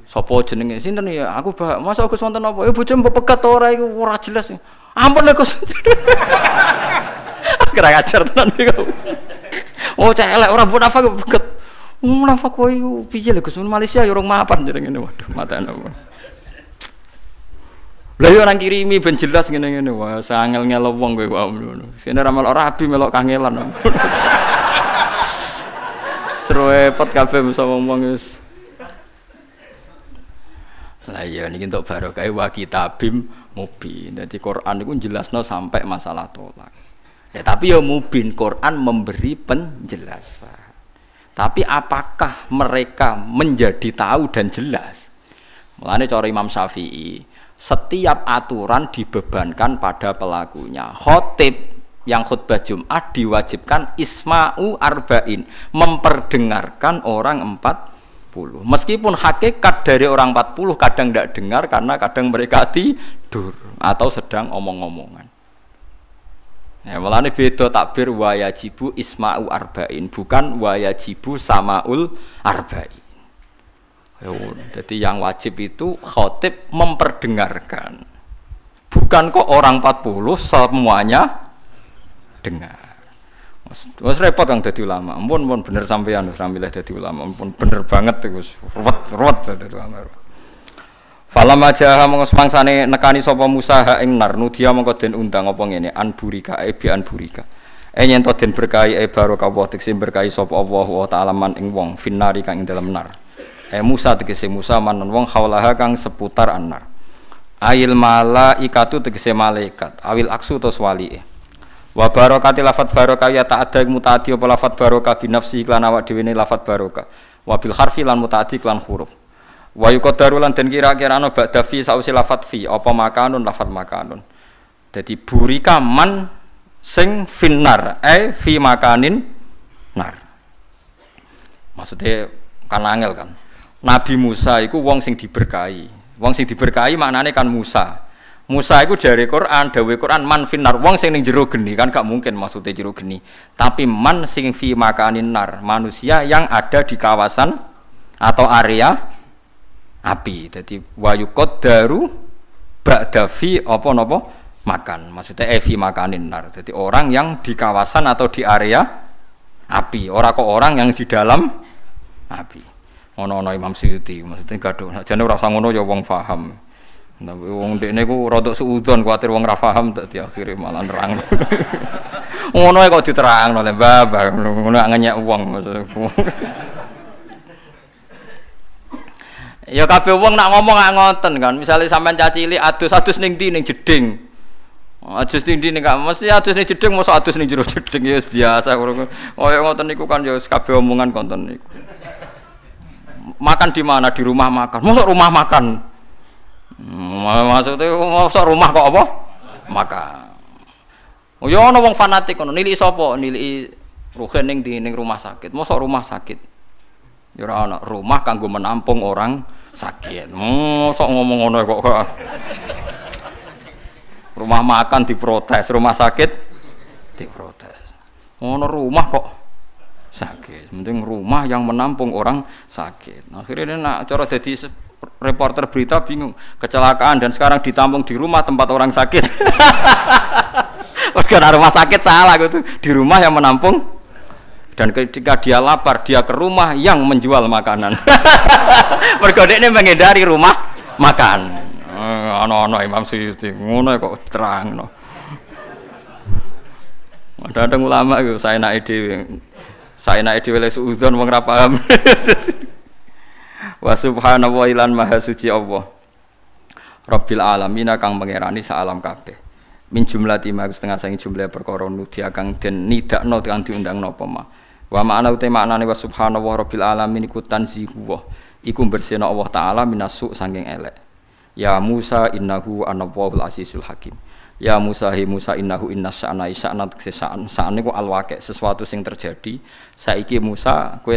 S1: Sopo jenenge? Sinten ya? Aku bah, masa Gus wonten apa? Ya bojo mbok pegat ora iku ora jelas. Ampun Gus. Kira ajar tenan iku. Oh, celek ora mbok nafak pegat. Oh, nafak koyo piye lho Gus? Malaysia ya urung mapan jenenge. Waduh, matane. Lah yo nang kirimi ben jelas ngene-ngene. Wah, sangel ngelo wong kowe wae ngono. Sene ra melok rabi melok kangelan. Seru repot kabeh mesti ngomong wis. Lah iya niki entuk barokah wa kitabim mubin. Dadi Quran niku jelasno sampai masalah tolak. Ya tapi ya mubin Quran memberi penjelasan. Tapi apakah mereka menjadi tahu dan jelas? Mulane cara Imam Syafi'i, setiap aturan dibebankan pada pelakunya. Khotib yang khutbah Jumat diwajibkan isma'u arba'in, memperdengarkan orang empat puluh. Meskipun hakikat dari orang empat puluh kadang tidak dengar karena kadang mereka tidur atau sedang omong-omongan. Ya, malah ini beda takbir wayajibu isma'u arba'in, bukan wayajibu samaul arba'in. Jadi yang wajib itu khotib memperdengarkan. Bukan kok orang 40 semuanya dengar. Mas repot yang jadi ulama. Ampun pun bener sampean wis milih dadi ulama. Ampun bener banget Gus. Ruwet ruwet dadi ulama. Falam aja mongko spangsane nekani sapa Musa ha ing nar nudia mongko den undang apa ngene an burika e bi an burika. E yen to den berkahi e barokah wa teksim berkahi sapa Allah wa taala man ing wong finnari kang ing dalam nar. Eh Musa tegese Musa manon wong haulaha kang seputar anar Ail malaikatu tegese malaikat. Awil aksu tos wali wa barokati lafat barokah ya tak ada mutaati apa lafat barokah binafsi iklan awak dhewe ne lafat barokah. Wa bil harfi lan mutaati iklan huruf wa yuqaddaru lan den kira-kira ana ba'da fi sausi lafat fi apa makanun lafat makanun jadi burika man sing finnar eh fi makanin nar maksudnya kan angel kan Nabi Musa itu wong sing diberkahi. Wong sing diberkahi maknane kan Musa. Musa itu dari Quran, dawe Quran man finar wong sing ning jero geni kan gak mungkin maksudnya jero geni. Tapi man sing fi makanin nar, manusia yang ada di kawasan atau area api. Jadi wayu daru ba'da fi apa napa? Makan. Maksudnya evi eh, makanin nar. Jadi orang yang di kawasan atau di area api, orang kok orang yang di dalam api. Ono-ono Imam Suyuti. Maksudnya gaduh. Jane ora ngono ya wong paham nah wong dekne ku rada suudon kuwatir wong ora paham dadi akhire malah nerang. Ngono kok diterangno le babah ngono ngenyek wong maksudnya Ya kabeh wong nak ngomong gak ngoten kan. Misalnya sampean cacili adus-adus ning ndi? Ning jeding. Adus ning ndi ning mesti adus ning jeding mosok adus ning jero jeding? Ya biasa. Kaya ngoten niku kan ya kabeh omongan konten niku. Makan di mana? Di rumah makan. Masuk rumah makan? Hmm, maksudnya masuk rumah kok apa? Makan. Oh ya ono wong fanatik ono nili sopo nili ruhen ning di ning rumah sakit. Masuk rumah sakit. Ya rumah kanggo menampung orang sakit masuk ngomong ngono kok rumah makan diprotes rumah sakit diprotes ono rumah kok sakit. Penting rumah yang menampung orang sakit. Akhirnya dia nak cara jadi reporter berita bingung kecelakaan dan sekarang ditampung di rumah tempat orang sakit. Karena rumah sakit salah gitu di rumah yang menampung dan ketika dia lapar dia ke rumah yang menjual makanan. Mergo ini menghindari rumah makan. Eh, ano-ano Imam Suyuti ngono kok terang no. Kadang-kadang ulama itu saya naik dhewe. Saya naik suudzon wong ra paham. Wa subhanahu ilan maha suci Allah. Rabbil alamin kang pangerani sa alam kabeh. Min jumlah tima setengah sangi jumlah perkara nudia kang den nidakno kang diundang napa ma. Wa ma'ana uta maknane wa subhanahu rabbil alamin iku tanzihu wa. Iku bersihna Allah taala minasu saking elek. Ya Musa innahu anawwahul azizul hakim. Ya Musa hi Musa innahu inna sya'na sya'na sa'an sa'an niku alwaqi sesuatu sing terjadi saiki Musa kowe